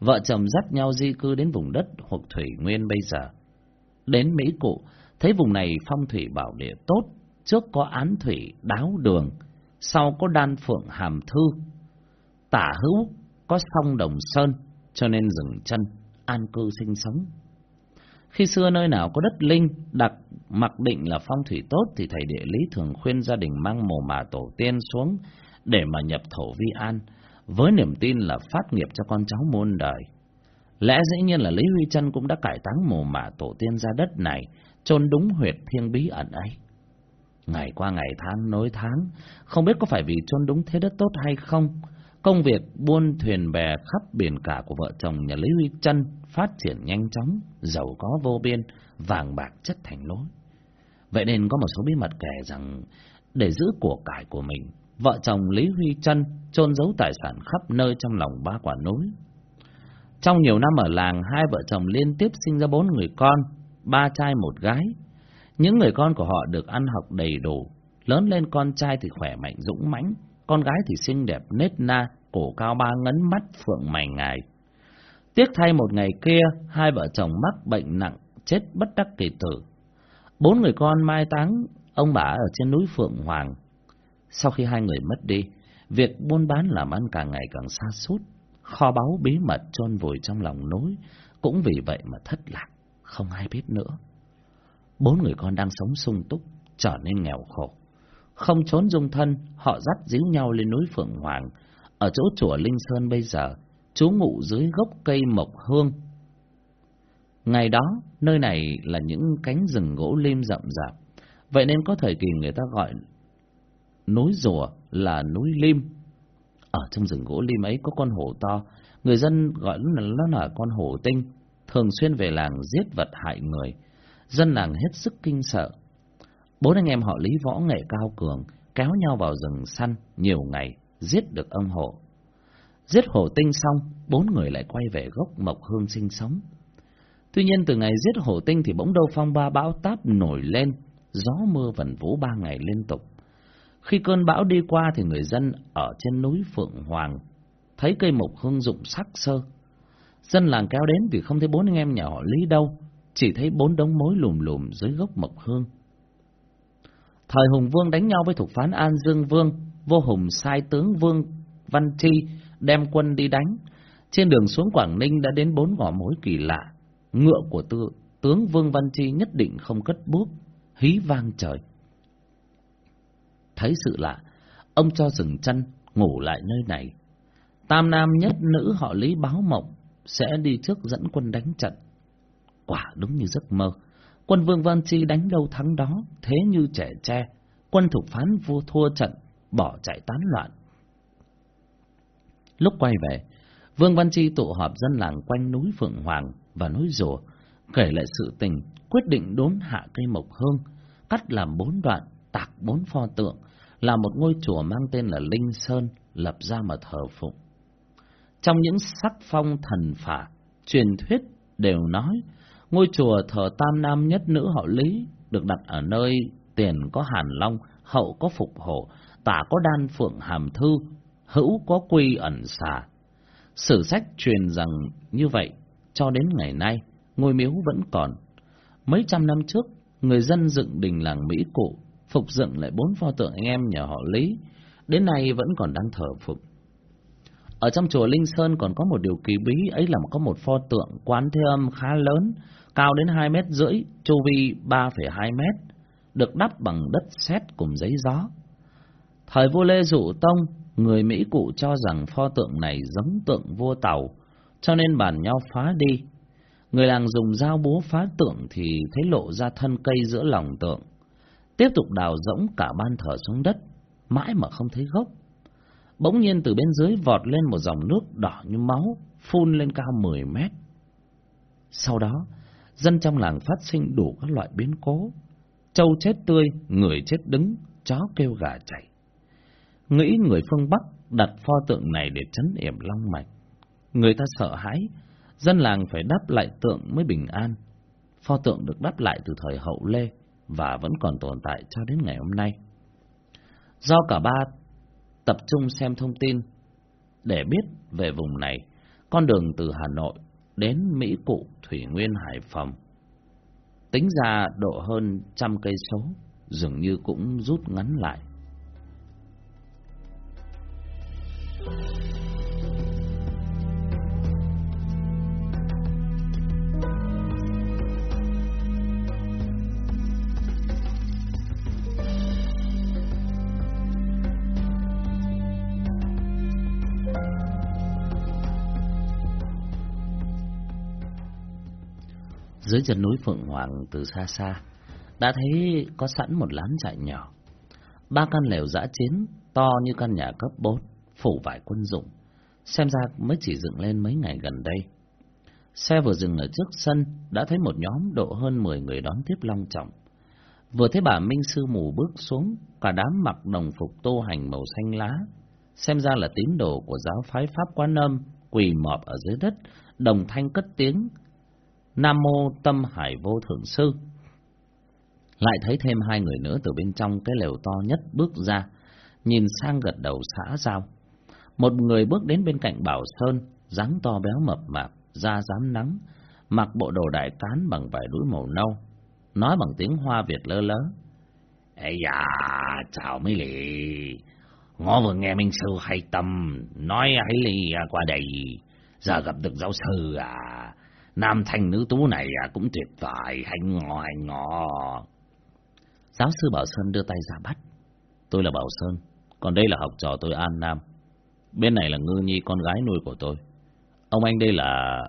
vợ chồng dắt nhau di cư đến vùng đất hoặc thủy nguyên bây giờ. Đến Mỹ Cụ, thấy vùng này phong thủy bảo địa tốt, trước có án thủy đáo đường, sau có đan phượng hàm thư, tả hữu có sông đồng sơn, cho nên dừng chân, an cư sinh sống. Khi xưa nơi nào có đất linh, đặc mặc định là phong thủy tốt thì thầy địa lý thường khuyên gia đình mang mồ mả tổ tiên xuống để mà nhập thổ vi an, với niềm tin là phát nghiệp cho con cháu muôn đời. Lẽ dĩ nhiên là Lý Huy Trân cũng đã cải táng mồ mả tổ tiên ra đất này, chôn đúng huyệt thiêng bí ẩn ấy. Ngày qua ngày tháng nối tháng, không biết có phải vì chôn đúng thế đất tốt hay không, công việc buôn thuyền bè khắp biển cả của vợ chồng nhà Lý Huy Trân phát triển nhanh chóng, giàu có vô biên, vàng bạc chất thành lối. Vậy nên có một số bí mật kể rằng để giữ của cải của mình, vợ chồng Lý Huy Trân chôn giấu tài sản khắp nơi trong lòng ba quả núi. Trong nhiều năm ở làng, hai vợ chồng liên tiếp sinh ra bốn người con, ba trai một gái. Những người con của họ được ăn học đầy đủ, lớn lên con trai thì khỏe mạnh dũng mãnh, con gái thì xinh đẹp nết na, cổ cao ba ngấn mắt phượng mày ngài. Tiếc thay một ngày kia, hai vợ chồng mắc bệnh nặng, chết bất đắc kỳ tử. Bốn người con mai táng ông bà ở trên núi Phượng Hoàng. Sau khi hai người mất đi, việc buôn bán làm ăn càng ngày càng xa sút kho báu bí mật chôn vùi trong lòng núi, cũng vì vậy mà thất lạc, không ai biết nữa. Bốn người con đang sống sung túc, trở nên nghèo khổ. Không trốn dung thân, họ dắt díu nhau lên núi Phượng Hoàng, ở chỗ chùa Linh Sơn bây giờ, chú ngụ dưới gốc cây mộc hương. Ngày đó, nơi này là những cánh rừng gỗ lim rậm rạp, vậy nên có thời kỳ người ta gọi núi rùa là núi lim. Ở trong rừng gỗ lim ấy có con hổ to, người dân gọi nó là, là con hổ tinh, thường xuyên về làng giết vật hại người. Dân làng hết sức kinh sợ. Bốn anh em họ Lý võ nghệ cao cường, kéo nhau vào rừng săn nhiều ngày, giết được ông hổ. Giết hổ tinh xong, bốn người lại quay về gốc Mộc Hương sinh sống. Tuy nhiên từ ngày giết hổ tinh thì bỗng đâu phong ba bão táp nổi lên, gió mưa vần vũ ba ngày liên tục. Khi cơn bão đi qua thì người dân ở trên núi Phượng Hoàng thấy cây mộc hương rụng sắc sơ. Dân làng kéo đến thì không thấy bốn anh em nhà họ Lý đâu, chỉ thấy bốn đống mối lùm lùm dưới gốc mộc hương. Thời Hùng Vương đánh nhau với thuộc phán An Dương Vương, vô hùng sai tướng Vương Văn Chi đem quân đi đánh. Trên đường xuống Quảng Ninh đã đến bốn ngõ mối kỳ lạ. Ngựa của tư, tướng Vương Văn Chi nhất định không cất bước, hí vang trời. Thấy sự lạ, ông cho dừng chân, ngủ lại nơi này. Tam nam nhất nữ họ Lý báo mộng, sẽ đi trước dẫn quân đánh trận. Quả đúng như giấc mơ. Quân Vương Văn Chi đánh đâu thắng đó, thế như trẻ tre. Quân thủ phán vua thua trận, bỏ chạy tán loạn. Lúc quay về, Vương Văn Chi tụ họp dân làng quanh núi Phượng Hoàng và núi Rùa, kể lại sự tình, quyết định đốn hạ cây mộc hương, cắt làm bốn đoạn, tạc bốn pho tượng, là một ngôi chùa mang tên là Linh Sơn, lập ra mà thờ phụng. Trong những sắc phong thần phả, truyền thuyết đều nói, ngôi chùa thờ tam nam nhất nữ họ Lý, được đặt ở nơi tiền có hàn long, hậu có phục hổ, tả có đan phượng hàm thư, hữu có quy ẩn xà. Sử sách truyền rằng như vậy, cho đến ngày nay, ngôi miếu vẫn còn. Mấy trăm năm trước, người dân dựng đình làng Mỹ Cụ, phục dựng lại bốn pho tượng anh em nhà họ Lý, đến nay vẫn còn đang thờ phụng. Ở trong chùa Linh Sơn còn có một điều kỳ bí, ấy là có một pho tượng quán thế âm khá lớn, cao đến hai mét rưỡi, chu vi ba phẩy hai mét, được đắp bằng đất sét cùng giấy gió. Thời vua Lê Dụ Tông, người Mỹ cụ cho rằng pho tượng này giống tượng vua Tàu, cho nên bàn nhau phá đi. Người làng dùng dao búa phá tượng thì thấy lộ ra thân cây giữa lòng tượng. Tiếp tục đào rỗng cả ban thờ xuống đất, mãi mà không thấy gốc. bỗng nhiên từ bên dưới vọt lên một dòng nước đỏ như máu, phun lên cao mười mét. Sau đó, dân trong làng phát sinh đủ các loại biến cố. Trâu chết tươi, người chết đứng, chó kêu gà chạy. Nghĩ người phương Bắc đặt pho tượng này để trấn yểm long mạch. Người ta sợ hãi, dân làng phải đắp lại tượng mới bình an. Pho tượng được đắp lại từ thời hậu Lê và vẫn còn tồn tại cho đến ngày hôm nay. Do cả ba tập trung xem thông tin để biết về vùng này, con đường từ Hà Nội đến Mỹ Cụ, Thủy Nguyên, Hải Phòng. Tính ra độ hơn trăm cây số, dường như cũng rút ngắn lại. Dưới chân núi Phượng Hoàng từ xa xa, đã thấy có sẵn một lán trại nhỏ. Ba căn lều dã chiến, to như căn nhà cấp 4, phủ vải quân dụng. Xem ra mới chỉ dựng lên mấy ngày gần đây. Xe vừa dừng ở trước sân, đã thấy một nhóm độ hơn 10 người đón tiếp long trọng. Vừa thấy bà Minh Sư mù bước xuống, cả đám mặc đồng phục tô hành màu xanh lá. Xem ra là tín đồ của giáo phái Pháp Quán Âm, quỳ mọp ở dưới đất, đồng thanh cất tiếng, Nam Mô Tâm Hải Vô Thượng Sư. Lại thấy thêm hai người nữa từ bên trong cái lều to nhất bước ra, nhìn sang gật đầu xã giao. Một người bước đến bên cạnh Bảo Sơn, dáng to béo mập mạp, da dám nắng, mặc bộ đồ đại cán bằng vải đuôi màu nâu, nói bằng tiếng Hoa Việt lơ lớ. Ê da, chào mấy lì. Ngó vừa nghe Minh Sư hay tâm, nói hãy lì à qua đây, giờ gặp được giáo sư à. Nam thanh nữ tú này à, cũng tuyệt vời, hành ngò hành ngò. Giáo sư Bảo Sơn đưa tay ra bắt. Tôi là Bảo Sơn, còn đây là học trò tôi An Nam. Bên này là Ngư Nhi, con gái nuôi của tôi. Ông anh đây là...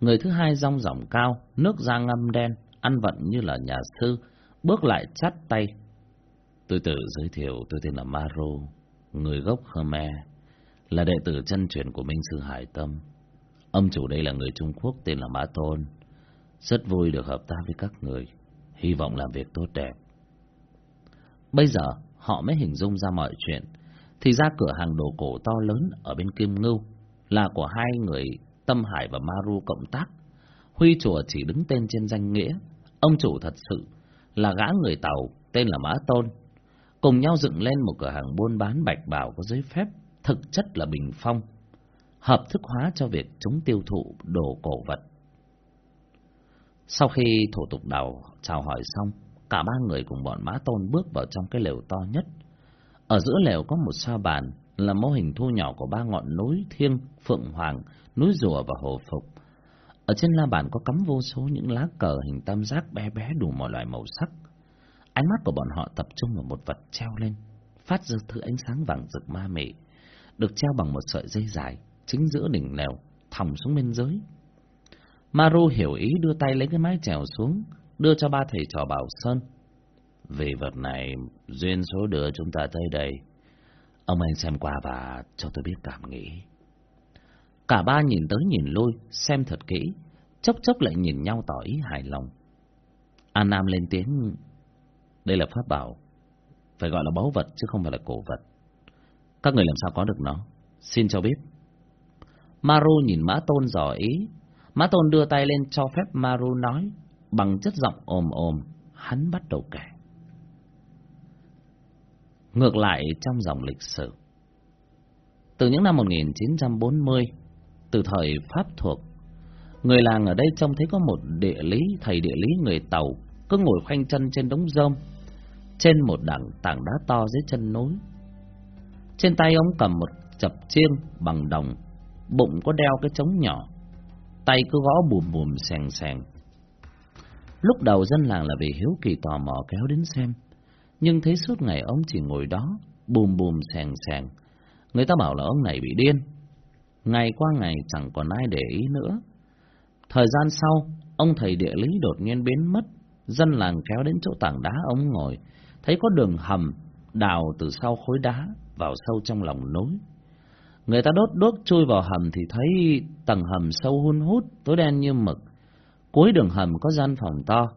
Người thứ hai rong ròng cao, nước da ngâm đen, ăn vận như là nhà sư, bước lại chắt tay. Tôi tự giới thiệu tôi tên là Maro, người gốc Khmer, là đệ tử chân truyền của Minh Sư Hải Tâm. Ông chủ đây là người Trung Quốc tên là Mã Tôn. Rất vui được hợp tác với các người. Hy vọng làm việc tốt đẹp. Bây giờ họ mới hình dung ra mọi chuyện. Thì ra cửa hàng đồ cổ to lớn ở bên Kim Ngưu là của hai người Tâm Hải và Maru cộng tác. Huy chùa chỉ đứng tên trên danh nghĩa. Ông chủ thật sự là gã người Tàu tên là Mã Tôn. Cùng nhau dựng lên một cửa hàng buôn bán bạch bảo có giấy phép, thực chất là bình phong hợp thức hóa cho việc chúng tiêu thụ đồ cổ vật. Sau khi thủ tục đào chào hỏi xong, cả ba người cùng bọn Mã Tôn bước vào trong cái lều to nhất. Ở giữa lều có một sa bàn là mô hình thu nhỏ của ba ngọn núi thiêng, phượng hoàng, núi rùa và hồ phục. Ở trên la bàn có cắm vô số những lá cờ hình tam giác bé bé đủ mọi loại màu sắc. Ánh mắt của bọn họ tập trung vào một vật treo lên, phát ra thứ ánh sáng vàng rực ma mị, được treo bằng một sợi dây dài, chính giữa đỉnh lều, thòng xuống bên dưới. Maru hiểu ý đưa tay lấy cái mái chèo xuống, đưa cho ba thầy trò Bảo Sơn. Vì vật này, duyên số đưa chúng ta tới đây. Ông anh xem qua và cho tôi biết cảm nghĩ. Cả ba nhìn tới nhìn lui, xem thật kỹ, chốc chốc lại nhìn nhau tỏ ý hài lòng. An Nam lên tiếng, đây là pháp bảo, phải gọi là báu vật chứ không phải là cổ vật. Các người làm sao có được nó? Xin cho biết. Maru nhìn Mã Tôn dò ý. Mã Tôn đưa tay lên cho phép Maru nói, bằng chất giọng ồm ồm, hắn bắt đầu kể. Ngược lại trong dòng lịch sử. Từ những năm 1940, từ thời Pháp thuộc, người làng ở đây trông thấy có một địa lý, thầy địa lý người Tàu, cứ ngồi khoanh chân trên đống rơm, trên một đảng tảng đá to dưới chân núi. Trên tay ông cầm một chập chiêng bằng đồng bụng có đeo cái trống nhỏ, tay cứ gõ bùm bùm sèn sèn. Lúc đầu dân làng là vì hiếu kỳ tò mò kéo đến xem, nhưng thấy suốt ngày ông chỉ ngồi đó, bùm bùm sèn sèn. Người ta bảo là ông này bị điên. Ngày qua ngày chẳng còn ai để ý nữa. Thời gian sau, ông thầy địa lý đột nhiên biến mất, dân làng kéo đến chỗ tảng đá ông ngồi, thấy có đường hầm đào từ sau khối đá, vào sâu trong lòng núi. Người ta đốt đốt chui vào hầm thì thấy tầng hầm sâu hun hút, tối đen như mực. Cuối đường hầm có gian phòng to.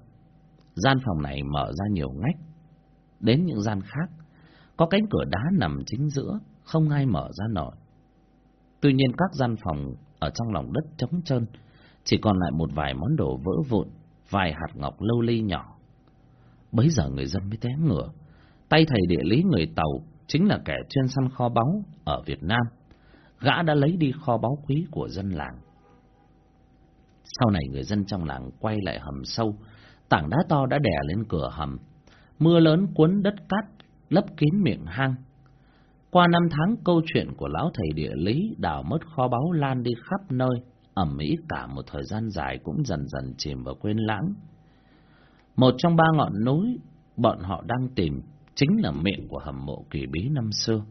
Gian phòng này mở ra nhiều ngách. Đến những gian khác, có cánh cửa đá nằm chính giữa, không ai mở ra nổi. Tuy nhiên các gian phòng ở trong lòng đất trống trơn, chỉ còn lại một vài món đồ vỡ vụn, vài hạt ngọc lâu ly nhỏ. Bấy giờ người dân mới té ngửa. Tay thầy địa lý người Tàu chính là kẻ chuyên săn kho báu ở Việt Nam. Gã đã lấy đi kho báu quý của dân làng. Sau này người dân trong làng quay lại hầm sâu, tảng đá to đã đè lên cửa hầm. Mưa lớn cuốn đất cát, lấp kín miệng hang. Qua năm tháng câu chuyện của lão thầy địa lý đào mất kho báu lan đi khắp nơi, ẩm mỹ cả một thời gian dài cũng dần dần chìm vào quên lãng. Một trong ba ngọn núi bọn họ đang tìm chính là miệng của hầm mộ kỳ bí năm xưa.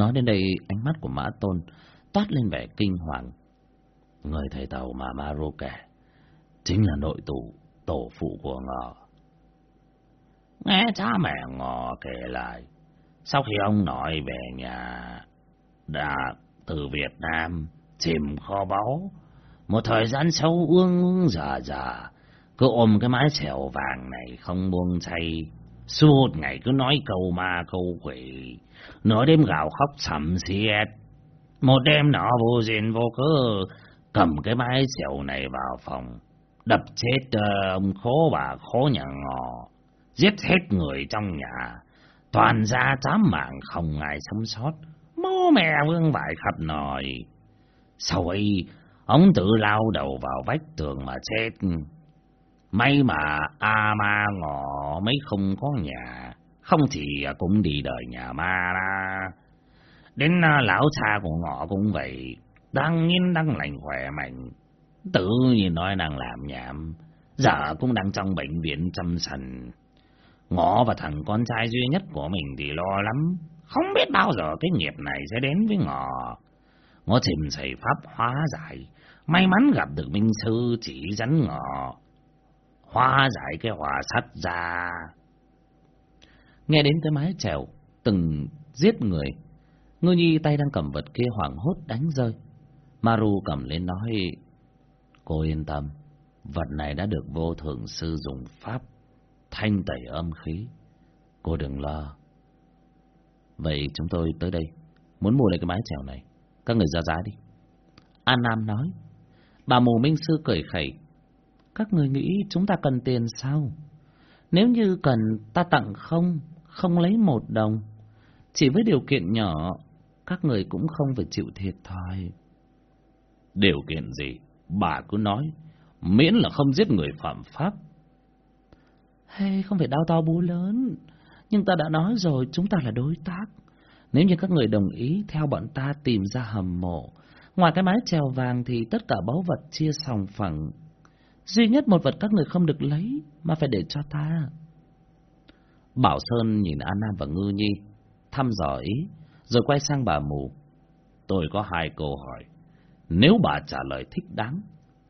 Nói đến đây, ánh mắt của Mã Tôn toát lên vẻ kinh hoàng. Người thầy tàu mà Maru kể, chính là nội tụ tổ phụ của ngọ. Nghe cha mẹ ngọ kể lại, sau khi ông nội về nhà, đã từ Việt Nam chìm kho báu, một thời gian sâu ương già già, cứ ôm cái mái chèo vàng này không buông chay, suốt ngày cứ nói câu ma câu quỷ, nửa đêm gào khóc sầm xiết. Một đêm nọ vô duyên vô cớ, cầm cái mái chèo này vào phòng, đập chết ờ, ông khố bà khố nhà ngò giết hết người trong nhà, toàn ra tám mạng không ai sống sót, mô mẹ vương vải khắp nòi. Sau ấy, ông tự lao đầu vào vách tường mà chết. May mà A Ma ngọ mấy không có nhà, không chỉ à, cũng đi đời nhà ma ra. Đến à, lão cha của ngọ cũng vậy, đang nhiên đang lành khỏe mạnh, tự nhiên nói đang làm nhảm, giờ cũng đang trong bệnh viện chăm sần. Ngọ và thằng con trai duy nhất của mình thì lo lắm, không biết bao giờ cái nghiệp này sẽ đến với ngọ. Ngọ tìm thầy pháp hóa giải, may mắn gặp được minh sư chỉ dẫn ngọ hóa giải cái hòa sắt ra. Nghe đến cái mái trèo từng giết người, ngư nhi tay đang cầm vật kia hoảng hốt đánh rơi. Maru cầm lên nói, cô yên tâm, vật này đã được vô thượng sư dùng pháp thanh tẩy âm khí. Cô đừng lo. Vậy chúng tôi tới đây, muốn mua lại cái mái trèo này. Các người ra giá đi. An Nam nói. Bà mù minh sư cười khẩy, các người nghĩ chúng ta cần tiền sao? Nếu như cần ta tặng không, không lấy một đồng. Chỉ với điều kiện nhỏ, các người cũng không phải chịu thiệt thòi. Điều kiện gì? Bà cứ nói, miễn là không giết người phạm pháp. Hay không phải đau to búa lớn, nhưng ta đã nói rồi chúng ta là đối tác. Nếu như các người đồng ý theo bọn ta tìm ra hầm mộ, ngoài cái mái trèo vàng thì tất cả báu vật chia sòng phẳng Duy nhất một vật các người không được lấy Mà phải để cho ta Bảo Sơn nhìn An Nam và Ngư Nhi Thăm dò ý Rồi quay sang bà mù Tôi có hai câu hỏi. Nếu bà trả lời thích đáng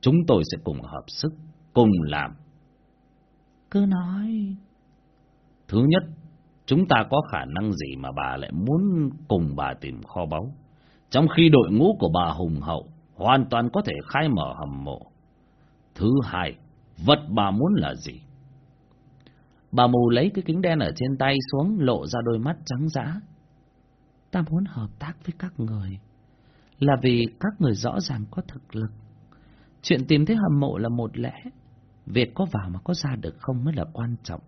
Chúng tôi sẽ cùng hợp sức Cùng làm. Cứ nói. Thứ nhất Chúng ta có khả năng gì mà bà lại muốn cùng bà tìm kho báu? Trong khi đội ngũ của bà hùng hậu Hoàn toàn có thể khai mở hầm mộ. Thứ hai, vật bà muốn là gì? Bà mù lấy cái kính đen ở trên tay xuống lộ ra đôi mắt trắng dã. Ta muốn hợp tác với các người là vì các người rõ ràng có thực lực. Chuyện tìm thấy hầm mộ là một lẽ, việc có vào mà có ra được không mới là quan trọng.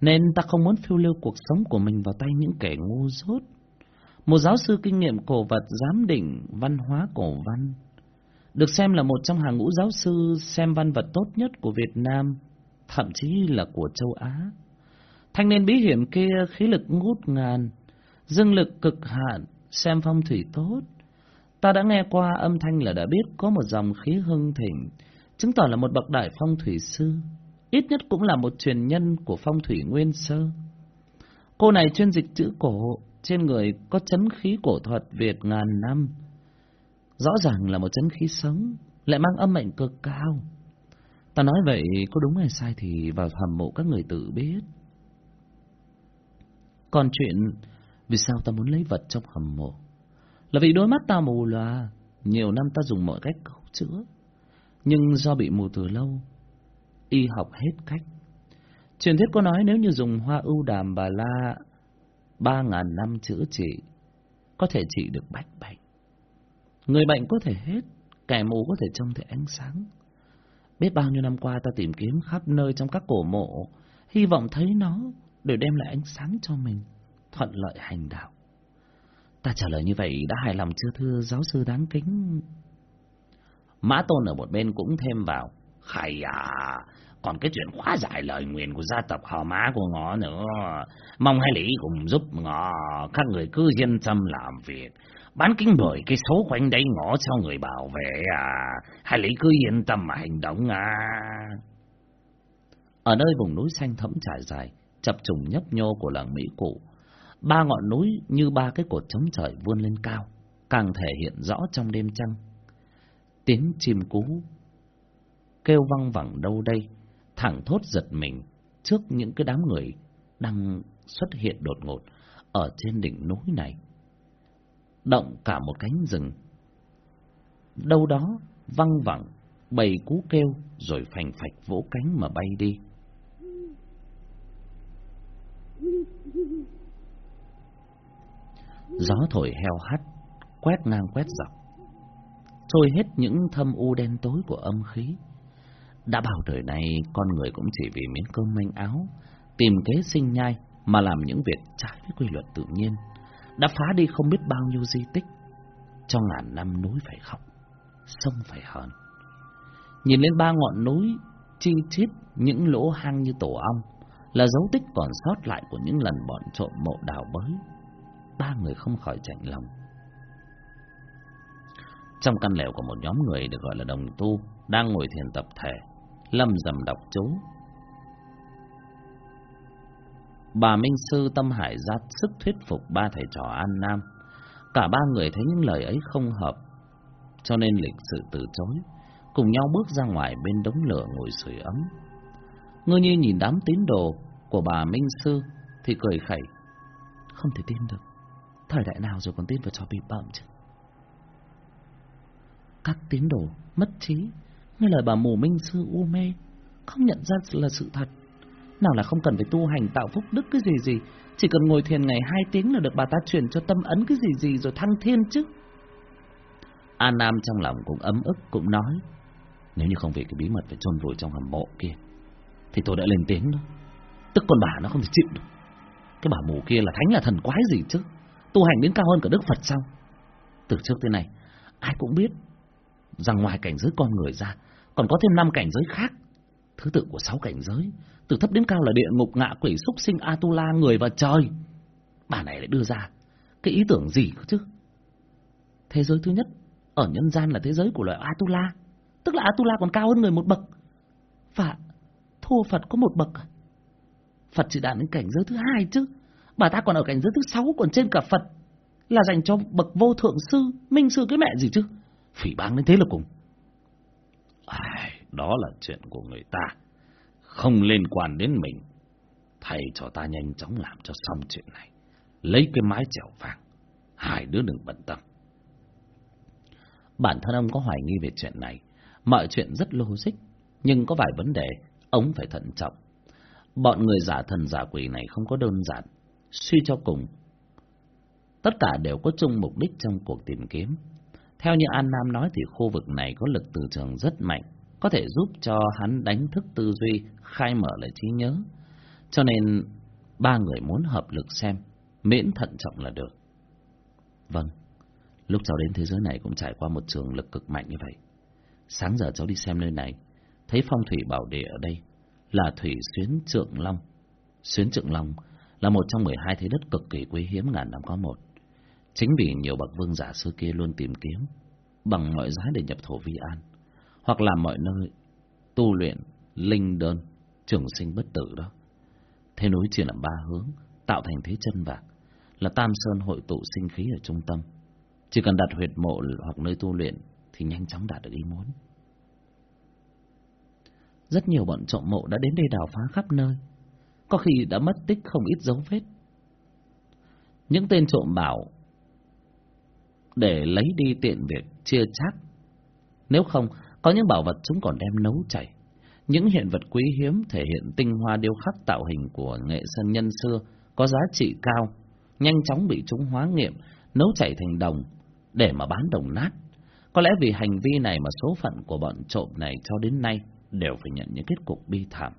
Nên ta không muốn phiêu lưu cuộc sống của mình vào tay những kẻ ngu dốt. Một giáo sư kinh nghiệm cổ vật giám định văn hóa cổ văn được xem là một trong hàng ngũ giáo sư xem văn vật tốt nhất của Việt Nam, thậm chí là của châu Á. Thanh niên bí hiểm kia khí lực ngút ngàn, dương lực cực hạn, xem phong thủy tốt. Ta đã nghe qua âm thanh là đã biết có một dòng khí hưng thịnh, chứng tỏ là một bậc đại phong thủy sư, ít nhất cũng là một truyền nhân của phong thủy nguyên sơ. Cô này chuyên dịch chữ cổ, trên người có chấn khí cổ thuật Việt ngàn năm, Rõ ràng là một chấn khí sống, lại mang âm mệnh cực cao. Ta nói vậy có đúng hay sai thì vào hầm mộ các người tự biết. Còn chuyện vì sao ta muốn lấy vật trong hầm mộ là vì đôi mắt ta mù loà nhiều năm ta dùng mọi cách cứu chữa, nhưng do bị mù từ lâu, y học hết cách. Truyền thuyết có nói nếu như dùng hoa ưu đàm bà la ba ngàn năm chữa trị, có thể trị được bách bệnh. Người bệnh có thể hết, kẻ mù có thể trông thấy ánh sáng. Biết bao nhiêu năm qua ta tìm kiếm khắp nơi trong các cổ mộ, hy vọng thấy nó để đem lại ánh sáng cho mình, thuận lợi hành đạo. Ta trả lời như vậy đã hài lòng chưa thưa giáo sư đáng kính? Mã Tôn ở một bên cũng thêm vào. Khải à, còn cái chuyện khóa giải lời nguyện của gia tộc họ má của ngõ nữa. Mong hai lý cùng giúp ngõ, các người cứ yên tâm làm việc. Bán kính bởi cái số quanh đây ngõ cho người bảo vệ à. Hai lý cứ yên tâm mà hành động à. Ở nơi vùng núi xanh thẫm trải dài, chập trùng nhấp nhô của làng Mỹ Cụ, ba ngọn núi như ba cái cột chống trời vươn lên cao, càng thể hiện rõ trong đêm trăng. Tiếng chim cú kêu văng vẳng đâu đây, thẳng thốt giật mình trước những cái đám người đang xuất hiện đột ngột ở trên đỉnh núi này. Động cả một cánh rừng. Đâu đó văng vẳng bầy cú kêu rồi phành phạch vỗ cánh mà bay đi. Gió thổi heo hắt, quét ngang quét dọc, trôi hết những thâm u đen tối của âm khí. Đã bao đời này con người cũng chỉ vì miếng cơm manh áo, tìm kế sinh nhai mà làm những việc trái với quy luật tự nhiên, đã phá đi không biết bao nhiêu di tích, cho ngàn năm núi phải khóc, sông phải hờn. Nhìn lên ba ngọn núi chi chít những lỗ hang như tổ ong, là dấu tích còn sót lại của những lần bọn trộm mộ đào bới ba người không khỏi chạnh lòng. Trong căn lều của một nhóm người được gọi là đồng tu, đang ngồi thiền tập thể, lâm dầm đọc chú. Bà Minh Sư Tâm Hải ra sức thuyết phục ba thầy trò An Nam. Cả ba người thấy những lời ấy không hợp, cho nên lịch sự từ chối, cùng nhau bước ra ngoài bên đống lửa ngồi sưởi ấm. Ngư Nhi nhìn đám tín đồ của bà Minh Sư thì cười khẩy. Không thể tin được. Thời đại nào rồi còn tin vào trò bị bậm chứ Các tín đồ mất trí Nghe lời bà mù minh sư u mê Không nhận ra là sự thật nào là không cần phải tu hành tạo phúc đức cái gì gì. Chỉ cần ngồi thiền ngày hai tiếng là được bà ta truyền cho tâm ấn cái gì gì rồi thăng thiên chứ. An Nam trong lòng cũng ấm ức cũng nói Nếu như không vì cái bí mật phải chôn vùi trong hầm mộ kia Thì tôi đã lên tiếng đó. Tức con bà nó không thể chịu được. Cái bà mù kia là thánh là thần quái gì chứ? Tu hành đến cao hơn cả Đức Phật sao? Từ trước tới nay, ai cũng biết rằng ngoài cảnh giới con người ra, còn có thêm năm cảnh giới khác. Thứ tự của sáu cảnh giới, từ thấp đến cao là địa ngục, ngạ quỷ, súc sinh, Atula, người và trời. Bà này lại đưa ra cái ý tưởng gì chứ? Thế giới thứ nhất ở nhân gian là thế giới của loại Atula, tức là Atula còn cao hơn người một bậc. Và thua Phật có một bậc. À? Phật chỉ đạt đến cảnh giới thứ hai chứ. Bà ta còn ở cảnh giới thứ sáu còn trên cả Phật Là dành cho bậc vô thượng sư Minh sư cái mẹ gì chứ Phỉ báng đến thế là cùng Ai, Đó là chuyện của người ta không liên quan đến mình. Thầy cho ta nhanh chóng làm cho xong chuyện này. Lấy cái mái chèo vàng. Hai đứa đừng bận tâm. Bản thân ông có hoài nghi về chuyện này. Mọi chuyện rất logic Nhưng có vài vấn đề Ông phải thận trọng. Bọn người giả thần giả quỷ này không có đơn giản. Suy cho cùng, tất cả đều có chung mục đích trong cuộc tìm kiếm. Theo như An Nam nói thì khu vực này có lực từ trường rất mạnh, có thể giúp cho hắn đánh thức tư duy, khai mở lại trí nhớ. Cho nên, ba người muốn hợp lực xem, miễn thận trọng là được. Vâng, lúc cháu đến thế giới này cũng trải qua một trường lực cực mạnh như vậy. Sáng giờ cháu đi xem nơi này, thấy phong thủy bảo địa ở đây là thủy xuyến trượng long. Xuyến trượng long là một trong 12 thế đất cực kỳ quý hiếm ngàn năm có một. Chính vì nhiều bậc vương giả xưa kia luôn tìm kiếm bằng mọi giá để nhập thổ vi an, hoặc là mọi nơi tu luyện linh đơn trường sinh bất tử đó. Thế núi chia làm ba hướng, tạo thành thế chân vạc, là Tam Sơn hội tụ sinh khí ở trung tâm. Chỉ cần đặt huyệt mộ hoặc nơi tu luyện thì nhanh chóng đạt được ý muốn. Rất nhiều bọn trộm mộ đã đến đây đào phá khắp nơi, có khi đã mất tích không ít dấu vết. Những tên trộm bảo để lấy đi tiện việc chia chác. Nếu không, có những bảo vật chúng còn đem nấu chảy. Những hiện vật quý hiếm thể hiện tinh hoa điêu khắc tạo hình của nghệ sơn nhân xưa có giá trị cao, nhanh chóng bị chúng hóa nghiệm, nấu chảy thành đồng để mà bán đồng nát. Có lẽ vì hành vi này mà số phận của bọn trộm này cho đến nay đều phải nhận những kết cục bi thảm.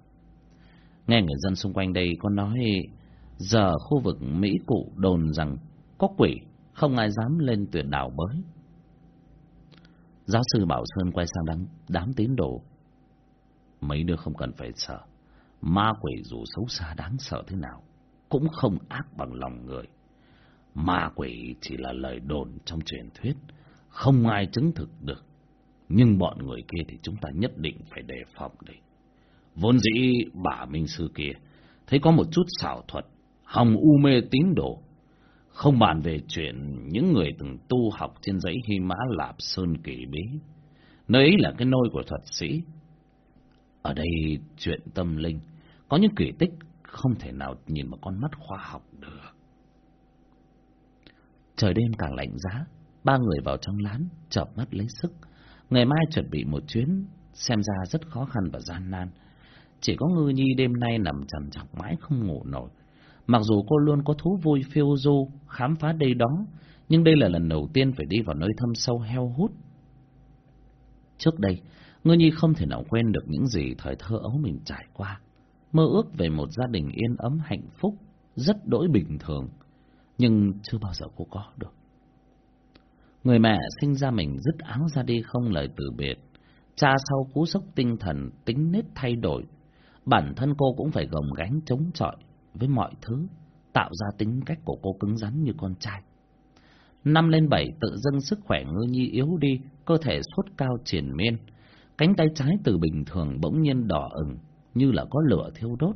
Nghe người dân xung quanh đây có nói giờ khu vực Mỹ Cụ đồn rằng có quỷ, không ai dám lên tuyển đảo bới. Giáo sư Bảo Sơn quay sang đám, đám tín đồ. Mấy đứa không cần phải sợ. Ma quỷ dù xấu xa đáng sợ thế nào, cũng không ác bằng lòng người. Ma quỷ chỉ là lời đồn trong truyền thuyết, không ai chứng thực được. Nhưng bọn người kia thì chúng ta nhất định phải đề phòng đấy. Vốn dĩ bà Minh Sư kia, thấy có một chút xảo thuật, hòng u mê tín đồ. Không bàn về chuyện những người từng tu học trên dãy Hy Mã Lạp Sơn Kỳ Bí. Nơi ấy là cái nôi của thuật sĩ. Ở đây chuyện tâm linh, có những kỳ tích không thể nào nhìn bằng con mắt khoa học được. Trời đêm càng lạnh giá, ba người vào trong lán, chợp mắt lấy sức. Ngày mai chuẩn bị một chuyến, xem ra rất khó khăn và gian nan. Chỉ có ngư nhi đêm nay nằm trằn trọc mãi không ngủ nổi. Mặc dù cô luôn có thú vui phiêu du, khám phá đây đó, nhưng đây là lần đầu tiên phải đi vào nơi thâm sâu heo hút. Trước đây, ngư nhi không thể nào quên được những gì thời thơ ấu mình trải qua. Mơ ước về một gia đình yên ấm hạnh phúc, rất đỗi bình thường, nhưng chưa bao giờ cô có được. Người mẹ sinh ra mình dứt áng ra đi không lời từ biệt. Cha sau cú sốc tinh thần tính nết thay đổi. Bản thân cô cũng phải gồng gánh chống chọi với mọi thứ, tạo ra tính cách của cô cứng rắn như con trai. Năm lên bảy tự dưng sức khỏe ngư nhi yếu đi, cơ thể sốt cao triển miên. Cánh tay trái từ bình thường bỗng nhiên đỏ ửng, như là có lửa thiêu đốt.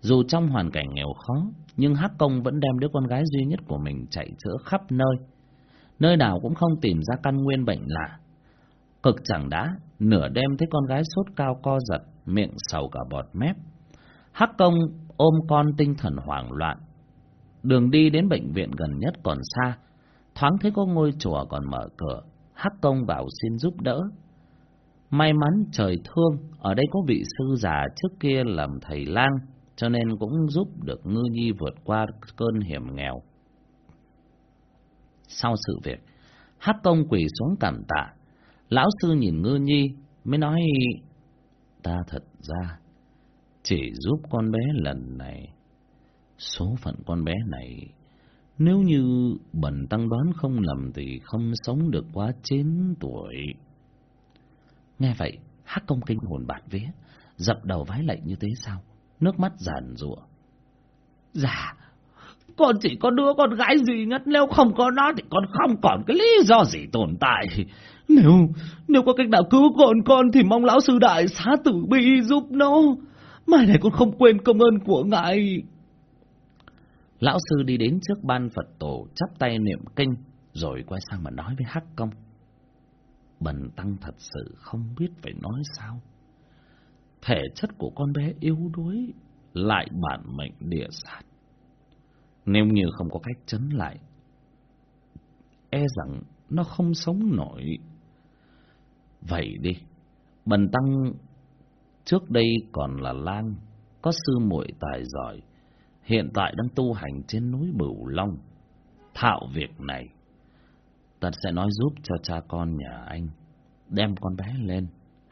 Dù trong hoàn cảnh nghèo khó, nhưng Hắc Công vẫn đem đứa con gái duy nhất của mình chạy chữa khắp nơi. Nơi nào cũng không tìm ra căn nguyên bệnh lạ. Cực chẳng đã, nửa đêm thấy con gái sốt cao co giật, miệng sầu cả bọt mép. Hắc Công ôm con tinh thần hoảng loạn. Đường đi đến bệnh viện gần nhất còn xa, thoáng thấy có ngôi chùa còn mở cửa, Hắc Công bảo xin giúp đỡ. May mắn trời thương, ở đây có vị sư già trước kia làm thầy lang, cho nên cũng giúp được Ngư Nhi vượt qua cơn hiểm nghèo. Sau sự việc, Hắc Công quỳ xuống cảm tạ. Lão sư nhìn Ngư Nhi mới nói, ta thật ra chỉ giúp con bé lần này. Số phận con bé này, nếu như bần tăng đoán không lầm thì không sống được quá chín tuổi. Nghe vậy, Hắc Công kinh hồn bạt vía, dập đầu vái lạy như thế sao? Nước mắt giàn rụa. Dạ, con chỉ có đứa con gái duy nhất, nếu không có nó thì con không còn cái lý do gì tồn tại. Nếu, nếu có cách nào cứu con con thì mong lão sư đại xá tử bi giúp nó. Mai này con không quên công ơn của ngài. Lão sư đi đến trước ban Phật tổ, chắp tay niệm kinh, rồi quay sang mà nói với Hắc Công. Bần tăng thật sự không biết phải nói sao. Thể chất của con bé yếu đuối, lại bản mệnh địa sát. Nếu như không có cách chấn lại, e rằng nó không sống nổi. Vậy đi, bần tăng trước đây còn là lang, có sư muội tài giỏi, hiện tại đang tu hành trên núi Bửu Long. Thạo việc này, ta sẽ nói giúp cho cha con nhà anh đem con bé lên,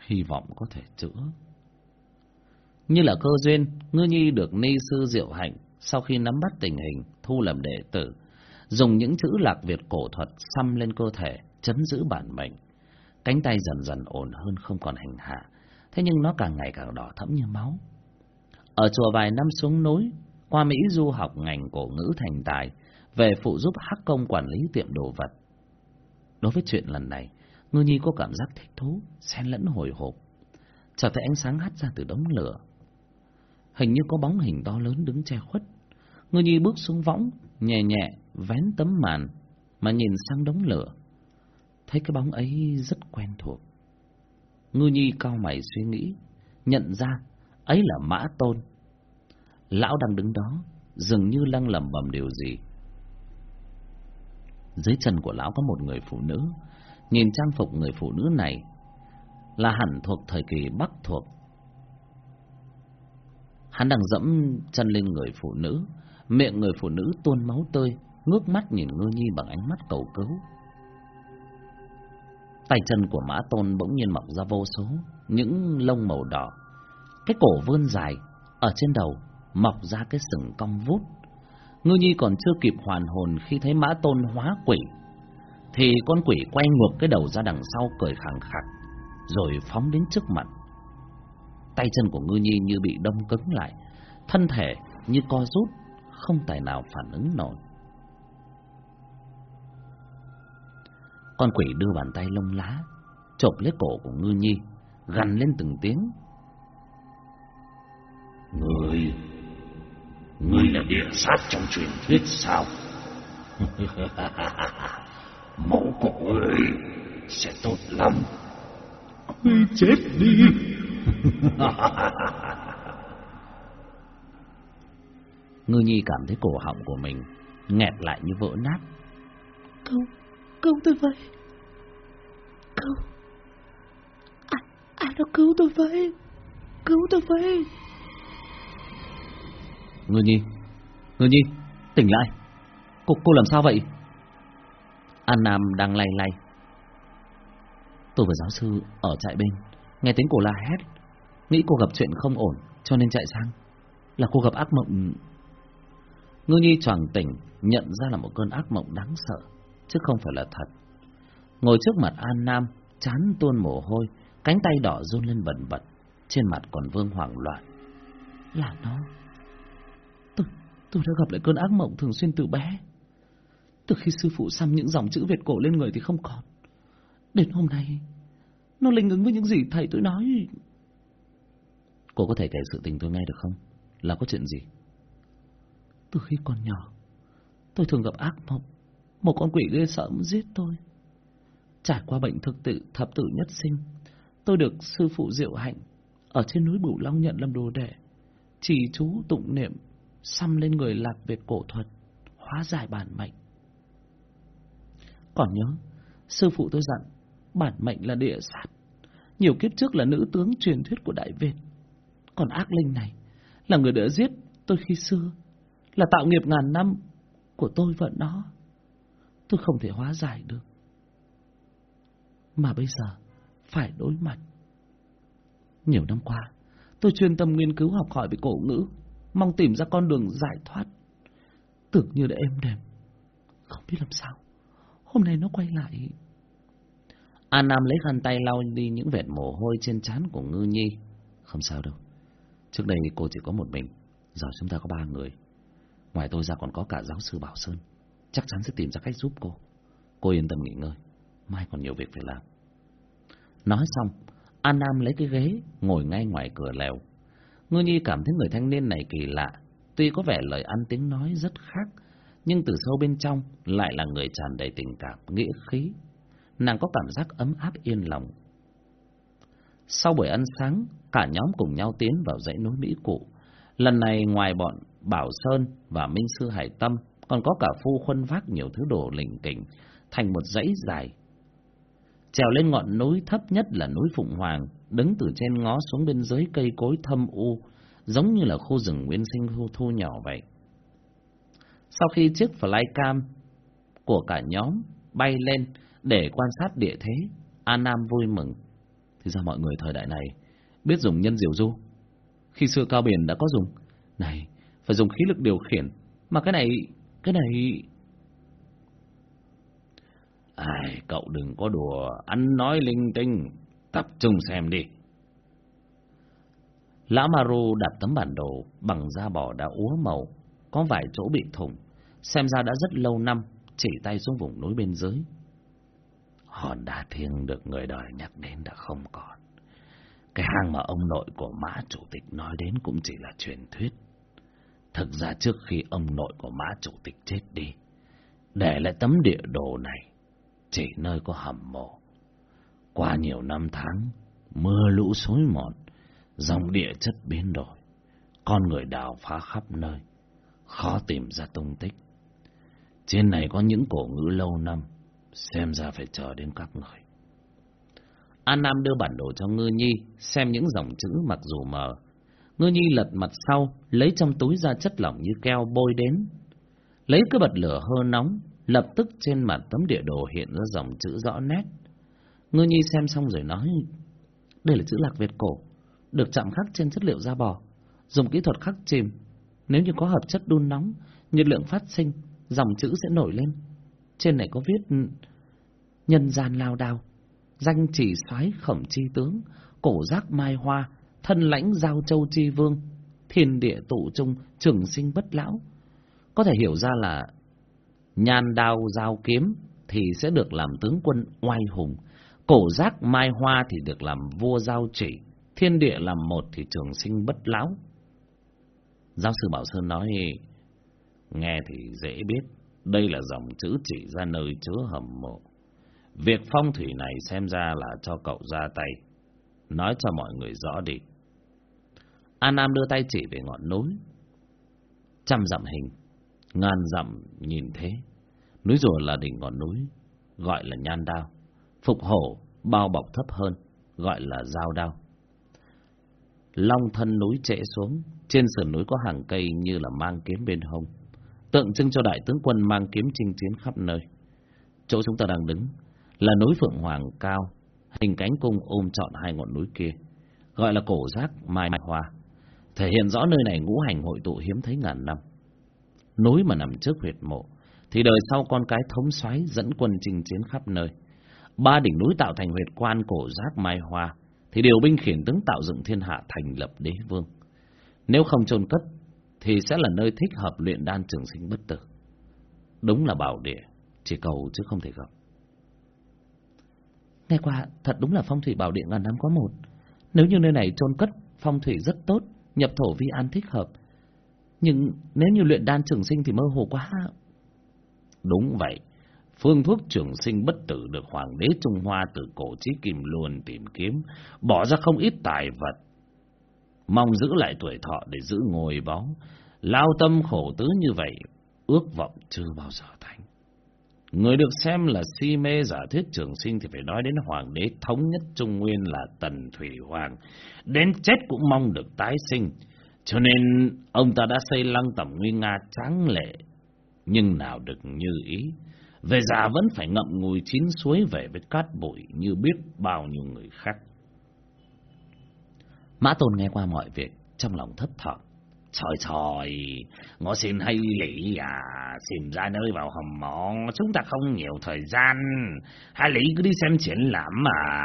hy vọng có thể chữa. Như là cơ duyên, Ngư Nhi được ni sư Diệu Hạnh sau khi nắm bắt tình hình, thu làm đệ tử, dùng những chữ lạc Việt cổ thuật xăm lên cơ thể, chấn giữ bản mệnh. Cánh tay dần dần ổn hơn không còn hành hạ, thế nhưng nó càng ngày càng đỏ thẫm như máu. Ở chùa vài năm xuống núi, qua Mỹ du học ngành cổ ngữ thành tài, về phụ giúp Hắc Công quản lý tiệm đồ vật. Đối với chuyện lần này, Ngư Nhi có cảm giác thích thú, xen lẫn hồi hộp. Chợt thấy ánh sáng hắt ra từ đống lửa. Hình như có bóng hình to lớn đứng che khuất. Ngư Nhi bước xuống võng, nhẹ nhẹ, vén tấm màn, mà nhìn sang đống lửa. Thấy cái bóng ấy rất quen thuộc. Ngư Nhi cao mày suy nghĩ, nhận ra ấy là Mã Tôn. Lão đang đứng đó, dường như lăng lẩm bầm điều gì. Dưới chân của lão có một người phụ nữ. Nhìn trang phục người phụ nữ này là hẳn thuộc thời kỳ Bắc thuộc. Hắn đang dẫm chân lên người phụ nữ, miệng người phụ nữ tuôn máu tươi, ngước mắt nhìn Ngư Nhi bằng ánh mắt cầu cứu. Tay chân của Mã Tôn bỗng nhiên mọc ra vô số những lông màu đỏ. Cái cổ vươn dài, ở trên đầu mọc ra cái sừng cong vút. Ngư Nhi còn chưa kịp hoàn hồn khi thấy Mã Tôn hóa quỷ, thì con quỷ quay ngược cái đầu ra đằng sau cười khẳng khặc, rồi phóng đến trước mặt. Tay chân của Ngư Nhi như bị đông cứng lại, thân thể như co rút, không tài nào phản ứng nổi. Con quỷ đưa bàn tay lông lá, chộp lấy cổ của Ngư Nhi, gằn lên từng tiếng. Người, người là địa sát trong truyền thuyết sao? Mẫu của người sẽ tốt lắm. Ngươi chết đi. Ngư Nhi cảm thấy cổ họng của mình nghẹt lại như vỡ nát. Cứu, cứu tôi với. Cứu. Ai, ai đó cứu tôi với. Cứu tôi với. người Nhi, người Nhi, tỉnh lại. Cô, cô làm sao vậy? An Nam đang lay lay. Tôi và giáo sư ở trại bên, nghe tiếng cô la hét, nghĩ cô gặp chuyện không ổn, cho nên chạy sang. Là cô gặp ác mộng... Ngư Nhi choàng tỉnh, nhận ra là một cơn ác mộng đáng sợ, chứ không phải là thật. Ngồi trước mặt An Nam, chán tuôn mồ hôi, cánh tay đỏ run lên bần bật, trên mặt còn vương hoảng loạn. Là nó. Tôi, tôi đã gặp lại cơn ác mộng thường xuyên từ bé. Từ khi sư phụ xăm những dòng chữ Việt cổ lên người thì không còn. Đến hôm nay, nó linh ứng với những gì thầy tôi nói. Cô có thể kể sự tình tôi nghe được không? Là có chuyện gì? Từ khi còn nhỏ, tôi thường gặp ác mộng. Một con quỷ ghê sợ muốn giết tôi. Trải qua bệnh thực tự thập tử nhất sinh, tôi được sư phụ Diệu Hạnh ở trên núi Bửu Long nhận làm đồ đệ, chỉ chú tụng niệm, xăm lên người lạc Việt cổ thuật, hóa giải bản mệnh. Còn nhớ, sư phụ tôi dặn, bản mệnh là địa sát, nhiều kiếp trước là nữ tướng truyền thuyết của Đại Việt. Còn ác linh này là người đã giết tôi khi xưa, là tạo nghiệp ngàn năm của tôi và nó. Tôi không thể hóa giải được. Mà bây giờ, phải đối mặt. Nhiều năm qua, tôi chuyên tâm nghiên cứu học hỏi về cổ ngữ, mong tìm ra con đường giải thoát. Tưởng như đã êm đềm, không biết làm sao. Hôm nay nó quay lại. An Nam lấy khăn tay lau đi những vệt mồ hôi trên trán của Ngư Nhi. Không sao đâu. Trước đây cô chỉ có một mình, giờ chúng ta có ba người. Ngoài tôi ra còn có cả giáo sư Bảo Sơn. Chắc chắn sẽ tìm ra cách giúp cô. Cô yên tâm nghỉ ngơi. Mai còn nhiều việc phải làm. Nói xong, An Nam lấy cái ghế, ngồi ngay ngoài cửa lèo. Ngư Nhi cảm thấy người thanh niên này kỳ lạ. Tuy có vẻ lời ăn tiếng nói rất khác, nhưng từ sâu bên trong lại là người tràn đầy tình cảm, nghĩa khí. Nàng có cảm giác ấm áp yên lòng. Sau buổi ăn sáng, cả nhóm cùng nhau tiến vào dãy núi Mỹ Cụ. Lần này ngoài bọn Bảo Sơn và Minh Sư Hải Tâm, còn có cả phu khuân vác nhiều thứ đồ lỉnh kỉnh, thành một dãy dài. Trèo lên ngọn núi thấp nhất là núi Phụng Hoàng, đứng từ trên ngó xuống bên dưới cây cối thâm u, giống như là khu rừng nguyên sinh thu thu nhỏ vậy. Sau khi chiếc flycam của cả nhóm bay lên để quan sát địa thế, An Nam vui mừng. Thì ra mọi người thời đại này biết dùng nhân diệu du. Khi xưa cao biển đã có dùng. Này, phải dùng khí lực điều khiển. Mà cái này, cái này... Ai, cậu đừng có đùa, ăn nói linh tinh, tập trung xem đi. Lão Maru đặt tấm bản đồ bằng da bò đã úa màu, có vài chỗ bị thủng, xem ra đã rất lâu năm, chỉ tay xuống vùng núi bên dưới. Hòn đá thiêng được người đời nhắc đến đã không còn. Cái hang mà ông nội của mã chủ tịch nói đến cũng chỉ là truyền thuyết. Thực ra trước khi ông nội của mã chủ tịch chết đi, để lại tấm địa đồ này, chỉ nơi có hầm mộ. Qua nhiều năm tháng, mưa lũ xối mòn, dòng địa chất biến đổi, con người đào phá khắp nơi, khó tìm ra tung tích. Trên này có những cổ ngữ lâu năm, xem ra phải chờ đến các người. An Nam đưa bản đồ cho Ngư Nhi, xem những dòng chữ mặc dù mờ. Ngư Nhi lật mặt sau, lấy trong túi ra chất lỏng như keo bôi đến. Lấy cái bật lửa hơ nóng, lập tức trên mặt tấm địa đồ hiện ra dòng chữ rõ nét. Ngư Nhi xem xong rồi nói, đây là chữ lạc Việt cổ, được chạm khắc trên chất liệu da bò, dùng kỹ thuật khắc chìm. Nếu như có hợp chất đun nóng, nhiệt lượng phát sinh, dòng chữ sẽ nổi lên. Trên này có viết nhân gian lao đao, danh chỉ soái khổng chi tướng, cổ giác mai hoa, thân lãnh giao châu chi vương, thiên địa tụ trung, trường sinh bất lão. Có thể hiểu ra là nhan đao giao kiếm thì sẽ được làm tướng quân oai hùng, cổ giác mai hoa thì được làm vua giao chỉ, thiên địa làm một thì trường sinh bất lão. Giáo sư Bảo Sơn nói, nghe thì dễ biết, đây là dòng chữ chỉ ra nơi chứa hầm mộ. Việc phong thủy này xem ra là cho cậu ra tay, nói cho mọi người rõ đi. An Nam đưa tay chỉ về ngọn núi, trăm dặm hình, ngàn dặm nhìn thế. Núi rùa là đỉnh ngọn núi, gọi là nhan đao. Phục hổ, bao bọc thấp hơn, gọi là dao đao. Long thân núi trễ xuống, trên sườn núi có hàng cây như là mang kiếm bên hông, tượng trưng cho đại tướng quân mang kiếm chinh chiến khắp nơi. Chỗ chúng ta đang đứng là núi Phượng Hoàng cao, hình cánh cung ôm trọn hai ngọn núi kia, gọi là cổ giác mai mai hoa, thể hiện rõ nơi này ngũ hành hội tụ hiếm thấy ngàn năm. Núi mà nằm trước huyệt mộ, thì đời sau con cái thống soái dẫn quân chinh chiến khắp nơi. Ba đỉnh núi tạo thành huyệt quan cổ giác mai hoa, thì điều binh khiển tướng tạo dựng thiên hạ thành lập đế vương. Nếu không chôn cất, thì sẽ là nơi thích hợp luyện đan trường sinh bất tử. Đúng là bảo địa, chỉ cầu chứ không thể gặp. Nghe qua, thật đúng là phong thủy bảo địa ngàn năm có một. Nếu như nơi này chôn cất phong thủy rất tốt, nhập thổ vi an thích hợp. Nhưng nếu như luyện đan trường sinh thì mơ hồ quá. Đúng vậy, phương thuốc trường sinh bất tử được Hoàng đế Trung Hoa từ cổ chí kim luôn tìm kiếm, bỏ ra không ít tài vật. Mong giữ lại tuổi thọ để giữ ngồi bóng lao tâm khổ tứ như vậy, ước vọng chưa bao giờ. Người được xem là si mê giả thuyết trường sinh thì phải nói đến Hoàng đế thống nhất Trung Nguyên là Tần Thủy Hoàng, đến chết cũng mong được tái sinh. Cho nên ông ta đã xây lăng tẩm nguy nga tráng lệ, nhưng nào được như ý. Về già vẫn phải ngậm ngùi chín suối về với cát bụi như biết bao nhiêu người khác. Mã Tôn nghe qua mọi việc, trong lòng thấp thỏm. Trời trời, ngõ xin hay lý à, xin ra nơi vào hầm mộ, chúng ta không nhiều thời gian. Hai lý cứ đi xem triển lãm mà.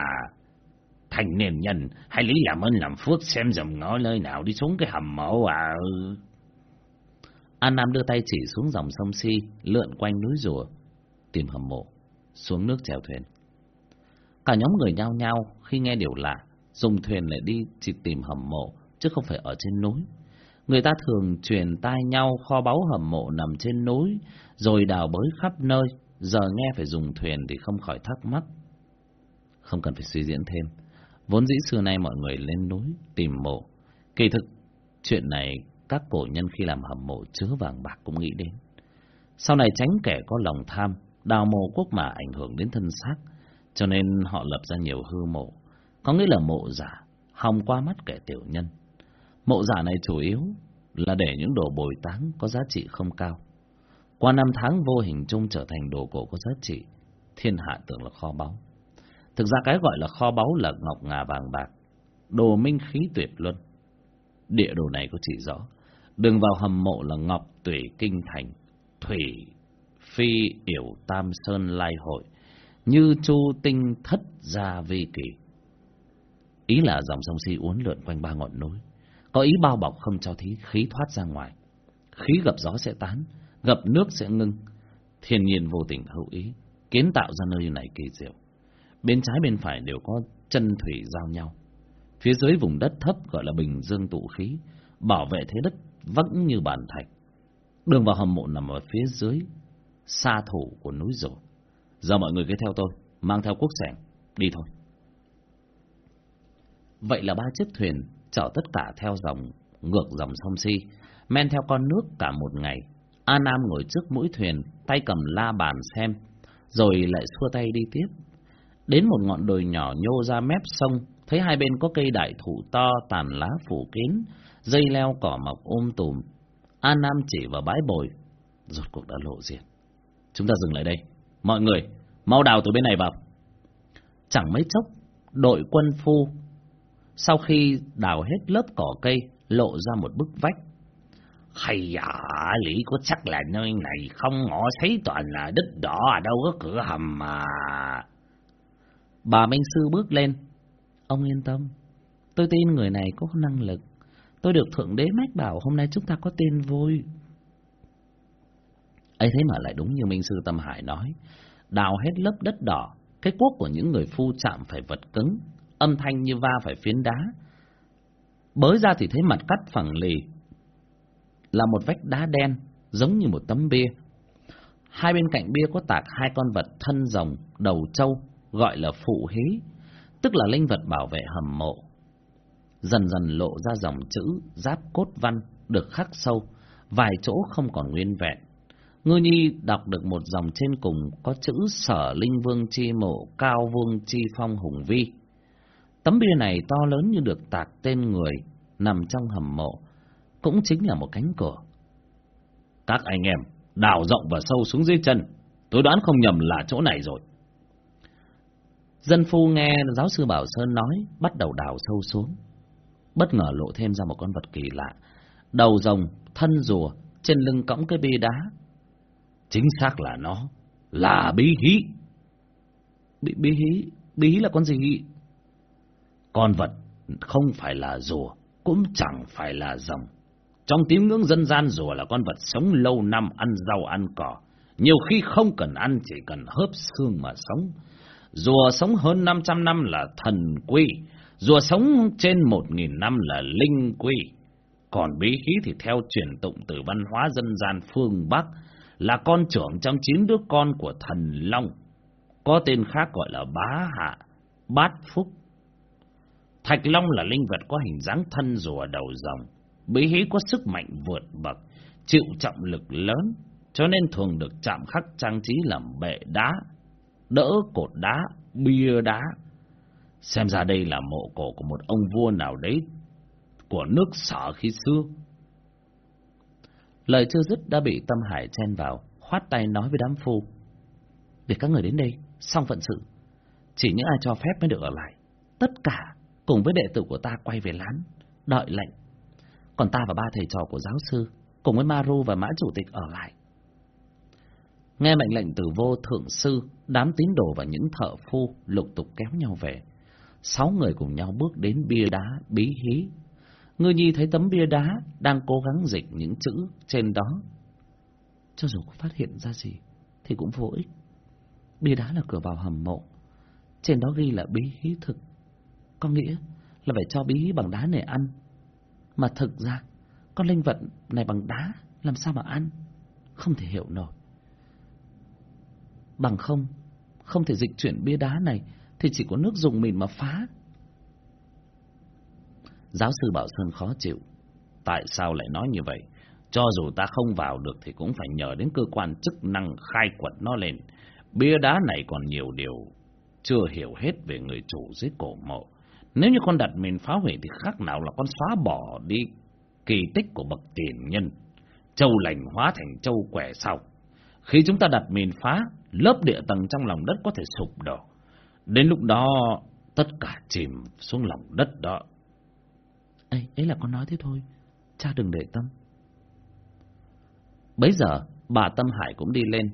Thành niên nhân, hai lý làm ơn làm phước xem dòng ngõ nơi nào đi xuống cái hầm mộ à. An Nam đưa tay chỉ xuống dòng sông Si, lượn quanh núi rùa, tìm hầm mộ, xuống nước chèo thuyền. Cả nhóm người nhao nhao khi nghe điều lạ, dùng thuyền lại đi chỉ tìm hầm mộ, chứ không phải ở trên núi. Người ta thường truyền tai nhau kho báu hầm mộ nằm trên núi, rồi đào bới khắp nơi, giờ nghe phải dùng thuyền thì không khỏi thắc mắc. Không cần phải suy diễn thêm, vốn dĩ xưa nay mọi người lên núi tìm mộ. Kỳ thực, chuyện này các cổ nhân khi làm hầm mộ chứa vàng bạc cũng nghĩ đến. Sau này tránh kẻ có lòng tham, đào mộ quốc mà ảnh hưởng đến thân xác, cho nên họ lập ra nhiều hư mộ, có nghĩa là mộ giả, hòng qua mắt kẻ tiểu nhân. Mộ giả này chủ yếu là để những đồ bồi táng có giá trị không cao. Qua năm tháng vô hình chung trở thành đồ cổ có giá trị, thiên hạ tưởng là kho báu. Thực ra cái gọi là kho báu là ngọc ngà vàng bạc, đồ minh khí tuyệt luân. Địa đồ này có chỉ rõ, đường vào hầm mộ là ngọc tùy kinh thành, thủy phi yểu tam sơn lai hội, như chu tinh thất gia vi kỳ. Ý là dòng sông Si uốn lượn quanh ba ngọn núi, có ý bao bọc không cho thí khí thoát ra ngoài. Khí gặp gió sẽ tán, gặp nước sẽ ngưng. Thiên nhiên vô tình hữu ý, kiến tạo ra nơi này kỳ diệu. Bên trái bên phải đều có chân thủy giao nhau. Phía dưới vùng đất thấp gọi là bình dương tụ khí, bảo vệ thế đất vững như bàn thạch. Đường vào hầm mộ nằm ở phía dưới, xa thủ của núi rổ. Giờ mọi người cứ theo tôi, mang theo quốc sẻng, đi thôi. Vậy là ba chiếc thuyền chở tất cả theo dòng ngược dòng sông Si, men theo con nước cả một ngày. A Nam ngồi trước mũi thuyền, tay cầm la bàn xem, rồi lại xua tay đi tiếp. Đến một ngọn đồi nhỏ nhô ra mép sông, thấy hai bên có cây đại thụ to, tàn lá phủ kín, dây leo cỏ mọc ôm tùm. A Nam chỉ vào bãi bồi, rốt cuộc đã lộ diện. Chúng ta dừng lại đây. Mọi người, mau đào từ bên này vào. Chẳng mấy chốc, đội quân phu, sau khi đào hết lớp cỏ cây, lộ ra một bức vách. Hay à, lý có chắc là nơi này không ngõ thấy toàn là đất đỏ, ở đâu có cửa hầm mà. Bà Minh Sư bước lên. Ông yên tâm, tôi tin người này có năng lực. Tôi được Thượng Đế mách bảo hôm nay chúng ta có tin vui. ấy thế mà lại đúng như Minh Sư Tâm Hải nói. Đào hết lớp đất đỏ, cái quốc của những người phu chạm phải vật cứng, âm thanh như va phải phiến đá. Bới ra thì thấy mặt cắt phẳng lì, là một vách đá đen, giống như một tấm bia. Hai bên cạnh bia có tạc hai con vật thân rồng, đầu trâu, gọi là phụ hí, tức là linh vật bảo vệ hầm mộ. Dần dần lộ ra dòng chữ giáp cốt văn được khắc sâu, vài chỗ không còn nguyên vẹn. Ngư Nhi đọc được một dòng trên cùng có chữ Sở Linh Vương Chi Mộ Cao Vương Chi Phong Hùng Vi. Tấm bia này to lớn như được tạc tên người, nằm trong hầm mộ, cũng chính là một cánh cửa. Các anh em, đào rộng và sâu xuống dưới chân, tôi đoán không nhầm là chỗ này rồi. Dân phu nghe giáo sư Bảo Sơn nói, bắt đầu đào sâu xuống. Bất ngờ lộ thêm ra một con vật kỳ lạ. Đầu rồng, thân rùa, trên lưng cõng cái bia đá. Chính xác là nó, là bí hí. Bí, bí hí? Bí hí là con gì? Con vật không phải là rùa, cũng chẳng phải là rồng. Trong tín ngưỡng dân gian rùa là con vật sống lâu năm ăn rau ăn cỏ. Nhiều khi không cần ăn chỉ cần hớp xương mà sống. Rùa sống hơn 500 năm là thần quy, rùa sống trên 1.000 năm là linh quy. Còn bí khí thì theo truyền tụng từ văn hóa dân gian phương Bắc là con trưởng trong chín đứa con của thần Long. Có tên khác gọi là bá hạ, bát phúc. Thạch Long là linh vật có hình dáng thân rùa đầu rồng. Bí hí có sức mạnh vượt bậc, chịu trọng lực lớn, cho nên thường được chạm khắc trang trí làm bệ đá, đỡ cột đá, bia đá. Xem ra đây là mộ cổ của một ông vua nào đấy của nước sở khi xưa. Lời chưa dứt đã bị Tâm Hải chen vào, khoát tay nói với đám phu. Để các người đến đây, xong phận sự. Chỉ những ai cho phép mới được ở lại. Tất cả cùng với đệ tử của ta quay về lán, đợi lệnh. Còn ta và ba thầy trò của giáo sư, cùng với Maru và Mã Chủ tịch ở lại. Nghe mệnh lệnh từ vô thượng sư, đám tín đồ và những thợ phu lục tục kéo nhau về. Sáu người cùng nhau bước đến bia đá bí hí. Ngư nhi thấy tấm bia đá đang cố gắng dịch những chữ trên đó. Cho dù có phát hiện ra gì thì cũng vô ích. Bia đá là cửa vào hầm mộ. Trên đó ghi là bí hí thực. Có nghĩa là phải cho bí bằng đá này ăn. Mà thực ra, con linh vật này bằng đá làm sao mà ăn? Không thể hiểu nổi. Bằng không, không thể dịch chuyển bia đá này thì chỉ có nước dùng mình mà phá. Giáo sư Bảo Sơn khó chịu. Tại sao lại nói như vậy? Cho dù ta không vào được thì cũng phải nhờ đến cơ quan chức năng khai quật nó lên. Bia đá này còn nhiều điều chưa hiểu hết về người chủ dưới cổ mộ. Nếu như con đặt mìn phá hủy thì khác nào là con xóa bỏ đi kỳ tích của bậc tiền nhân. Châu lành hóa thành châu quẻ sau. Khi chúng ta đặt mìn phá, lớp địa tầng trong lòng đất có thể sụp đổ. Đến lúc đó, tất cả chìm xuống lòng đất đó. Ê, ấy là con nói thế thôi, cha đừng để tâm. Bấy giờ, bà Tâm Hải cũng đi lên.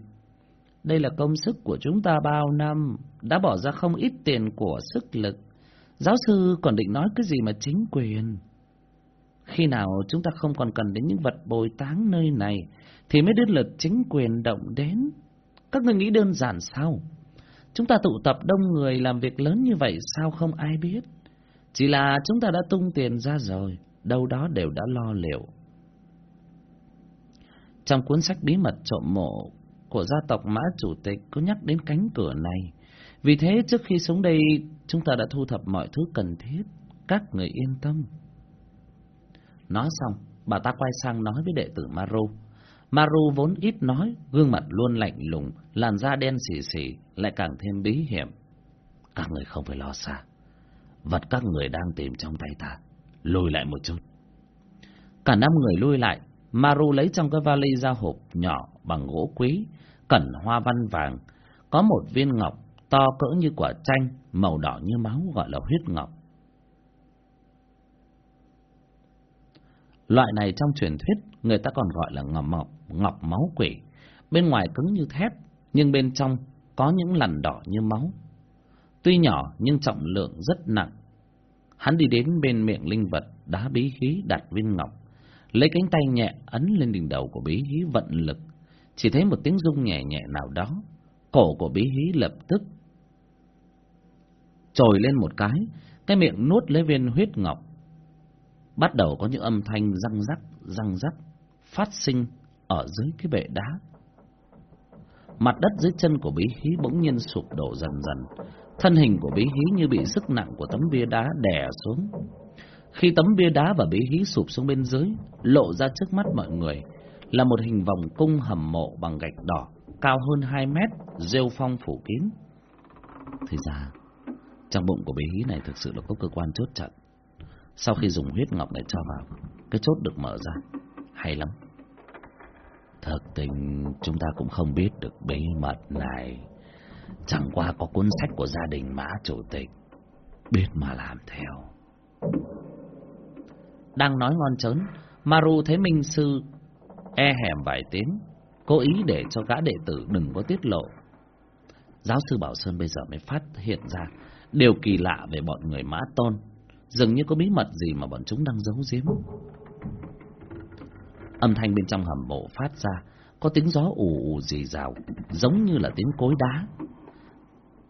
Đây là công sức của chúng ta bao năm, đã bỏ ra không ít tiền của sức lực. Giáo sư còn định nói cái gì mà chính quyền? Khi nào chúng ta không còn cần đến những vật bồi táng nơi này, thì mới đến lượt chính quyền động đến. Các người nghĩ đơn giản sao? Chúng ta tụ tập đông người làm việc lớn như vậy sao không ai biết? Chỉ là chúng ta đã tung tiền ra rồi, đâu đó đều đã lo liệu. Trong cuốn sách bí mật trộm mộ của gia tộc Mã Chủ tịch có nhắc đến cánh cửa này. Vì thế trước khi xuống đây chúng ta đã thu thập mọi thứ cần thiết. Các người yên tâm. Nói xong, bà ta quay sang nói với đệ tử Maru. Maru vốn ít nói, gương mặt luôn lạnh lùng, làn da đen xì xì, lại càng thêm bí hiểm. Các người không phải lo xa. Vật các người đang tìm trong tay ta, lùi lại một chút. Cả năm người lui lại, Maru lấy trong cái vali ra hộp nhỏ bằng gỗ quý, cẩn hoa văn vàng, có một viên ngọc to cỡ như quả chanh, màu đỏ như máu gọi là huyết ngọc. Loại này trong truyền thuyết người ta còn gọi là ngọc mọc, ngọc máu quỷ. Bên ngoài cứng như thép, nhưng bên trong có những lằn đỏ như máu. Tuy nhỏ nhưng trọng lượng rất nặng. Hắn đi đến bên miệng linh vật, đá bí khí đặt viên ngọc. Lấy cánh tay nhẹ ấn lên đỉnh đầu của bí khí vận lực. Chỉ thấy một tiếng rung nhẹ nhẹ nào đó. Cổ của bí khí lập tức trồi lên một cái, cái miệng nuốt lấy viên huyết ngọc. Bắt đầu có những âm thanh răng rắc, răng rắc, phát sinh ở dưới cái bệ đá. Mặt đất dưới chân của bí hí bỗng nhiên sụp đổ dần dần. Thân hình của bí hí như bị sức nặng của tấm bia đá đè xuống. Khi tấm bia đá và bí hí sụp xuống bên dưới, lộ ra trước mắt mọi người là một hình vòng cung hầm mộ bằng gạch đỏ, cao hơn 2 mét, rêu phong phủ kín. Thì ra, trong bụng của bí hí này thực sự là có cơ quan chốt chặn. Sau khi dùng huyết ngọc này cho vào, cái chốt được mở ra. Hay lắm. Thực tình chúng ta cũng không biết được bí mật này. Chẳng qua có cuốn sách của gia đình mã chủ tịch. Biết mà làm theo. Đang nói ngon chớn, Maru thấy Minh Sư e hẻm vài tiếng, cố ý để cho gã đệ tử đừng có tiết lộ. Giáo sư Bảo Sơn bây giờ mới phát hiện ra điều kỳ lạ về bọn người mã tôn. Dường như có bí mật gì mà bọn chúng đang giấu giếm. Âm thanh bên trong hầm mộ phát ra, có tiếng gió ù ù rì rào, giống như là tiếng cối đá.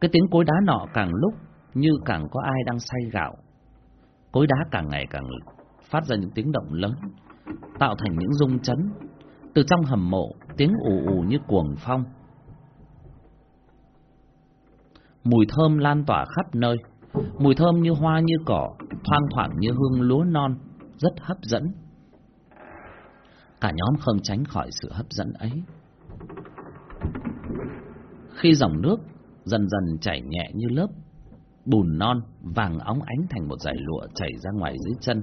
Cái tiếng cối đá nọ càng lúc như càng có ai đang say gạo. Cối đá càng ngày càng phát ra những tiếng động lớn, tạo thành những rung chấn. Từ trong hầm mộ, tiếng ù ù như cuồng phong. Mùi thơm lan tỏa khắp nơi, mùi thơm như hoa như cỏ, thoang thoảng như hương lúa non, rất hấp dẫn. Cả nhóm không tránh khỏi sự hấp dẫn ấy. Khi dòng nước dần dần chảy nhẹ như lớp bùn non vàng óng ánh thành một dải lụa chảy ra ngoài dưới chân.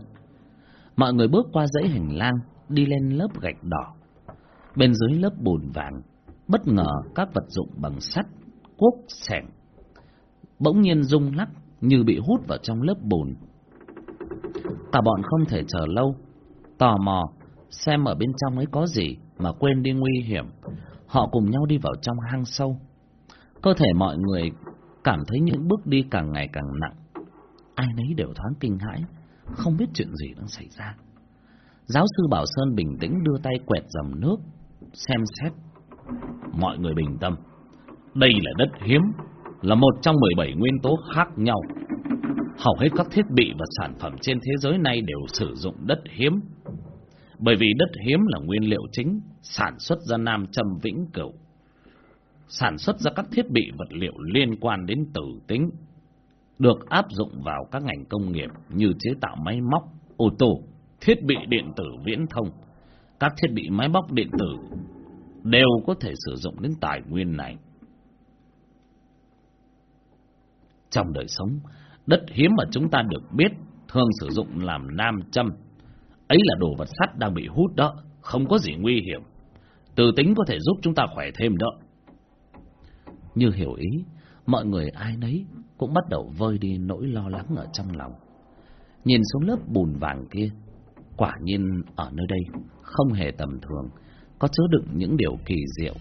Mọi người bước qua dãy hành lang, đi lên lớp gạch đỏ. Bên dưới lớp bùn vàng, bất ngờ các vật dụng bằng sắt, cuốc, sẻng bỗng nhiên rung lắc như bị hút vào trong lớp bùn. Cả bọn không thể chờ lâu, tò mò xem ở bên trong ấy có gì mà quên đi nguy hiểm. Họ cùng nhau đi vào trong hang sâu. Cơ thể mọi người cảm thấy những bước đi càng ngày càng nặng. Ai nấy đều thoáng kinh hãi, không biết chuyện gì đang xảy ra. Giáo sư Bảo Sơn bình tĩnh đưa tay quẹt dòng nước, xem xét. Mọi người bình tâm. Đây là đất hiếm, là một trong 17 nguyên tố khác nhau. Hầu hết các thiết bị và sản phẩm trên thế giới này đều sử dụng đất hiếm. Bởi vì đất hiếm là nguyên liệu chính sản xuất ra nam châm vĩnh cửu. Sản xuất ra các thiết bị vật liệu liên quan đến tử tính, được áp dụng vào các ngành công nghiệp như chế tạo máy móc, ô tô, thiết bị điện tử viễn thông. Các thiết bị máy móc điện tử đều có thể sử dụng đến tài nguyên này. Trong đời sống, đất hiếm mà chúng ta được biết thường sử dụng làm nam châm. Ấy là đồ vật sắt đang bị hút đó, không có gì nguy hiểm. Từ tính có thể giúp chúng ta khỏe thêm đó. Như hiểu ý, mọi người ai nấy cũng bắt đầu vơi đi nỗi lo lắng ở trong lòng. Nhìn xuống lớp bùn vàng kia, quả nhiên ở nơi đây không hề tầm thường, có chứa đựng những điều kỳ diệu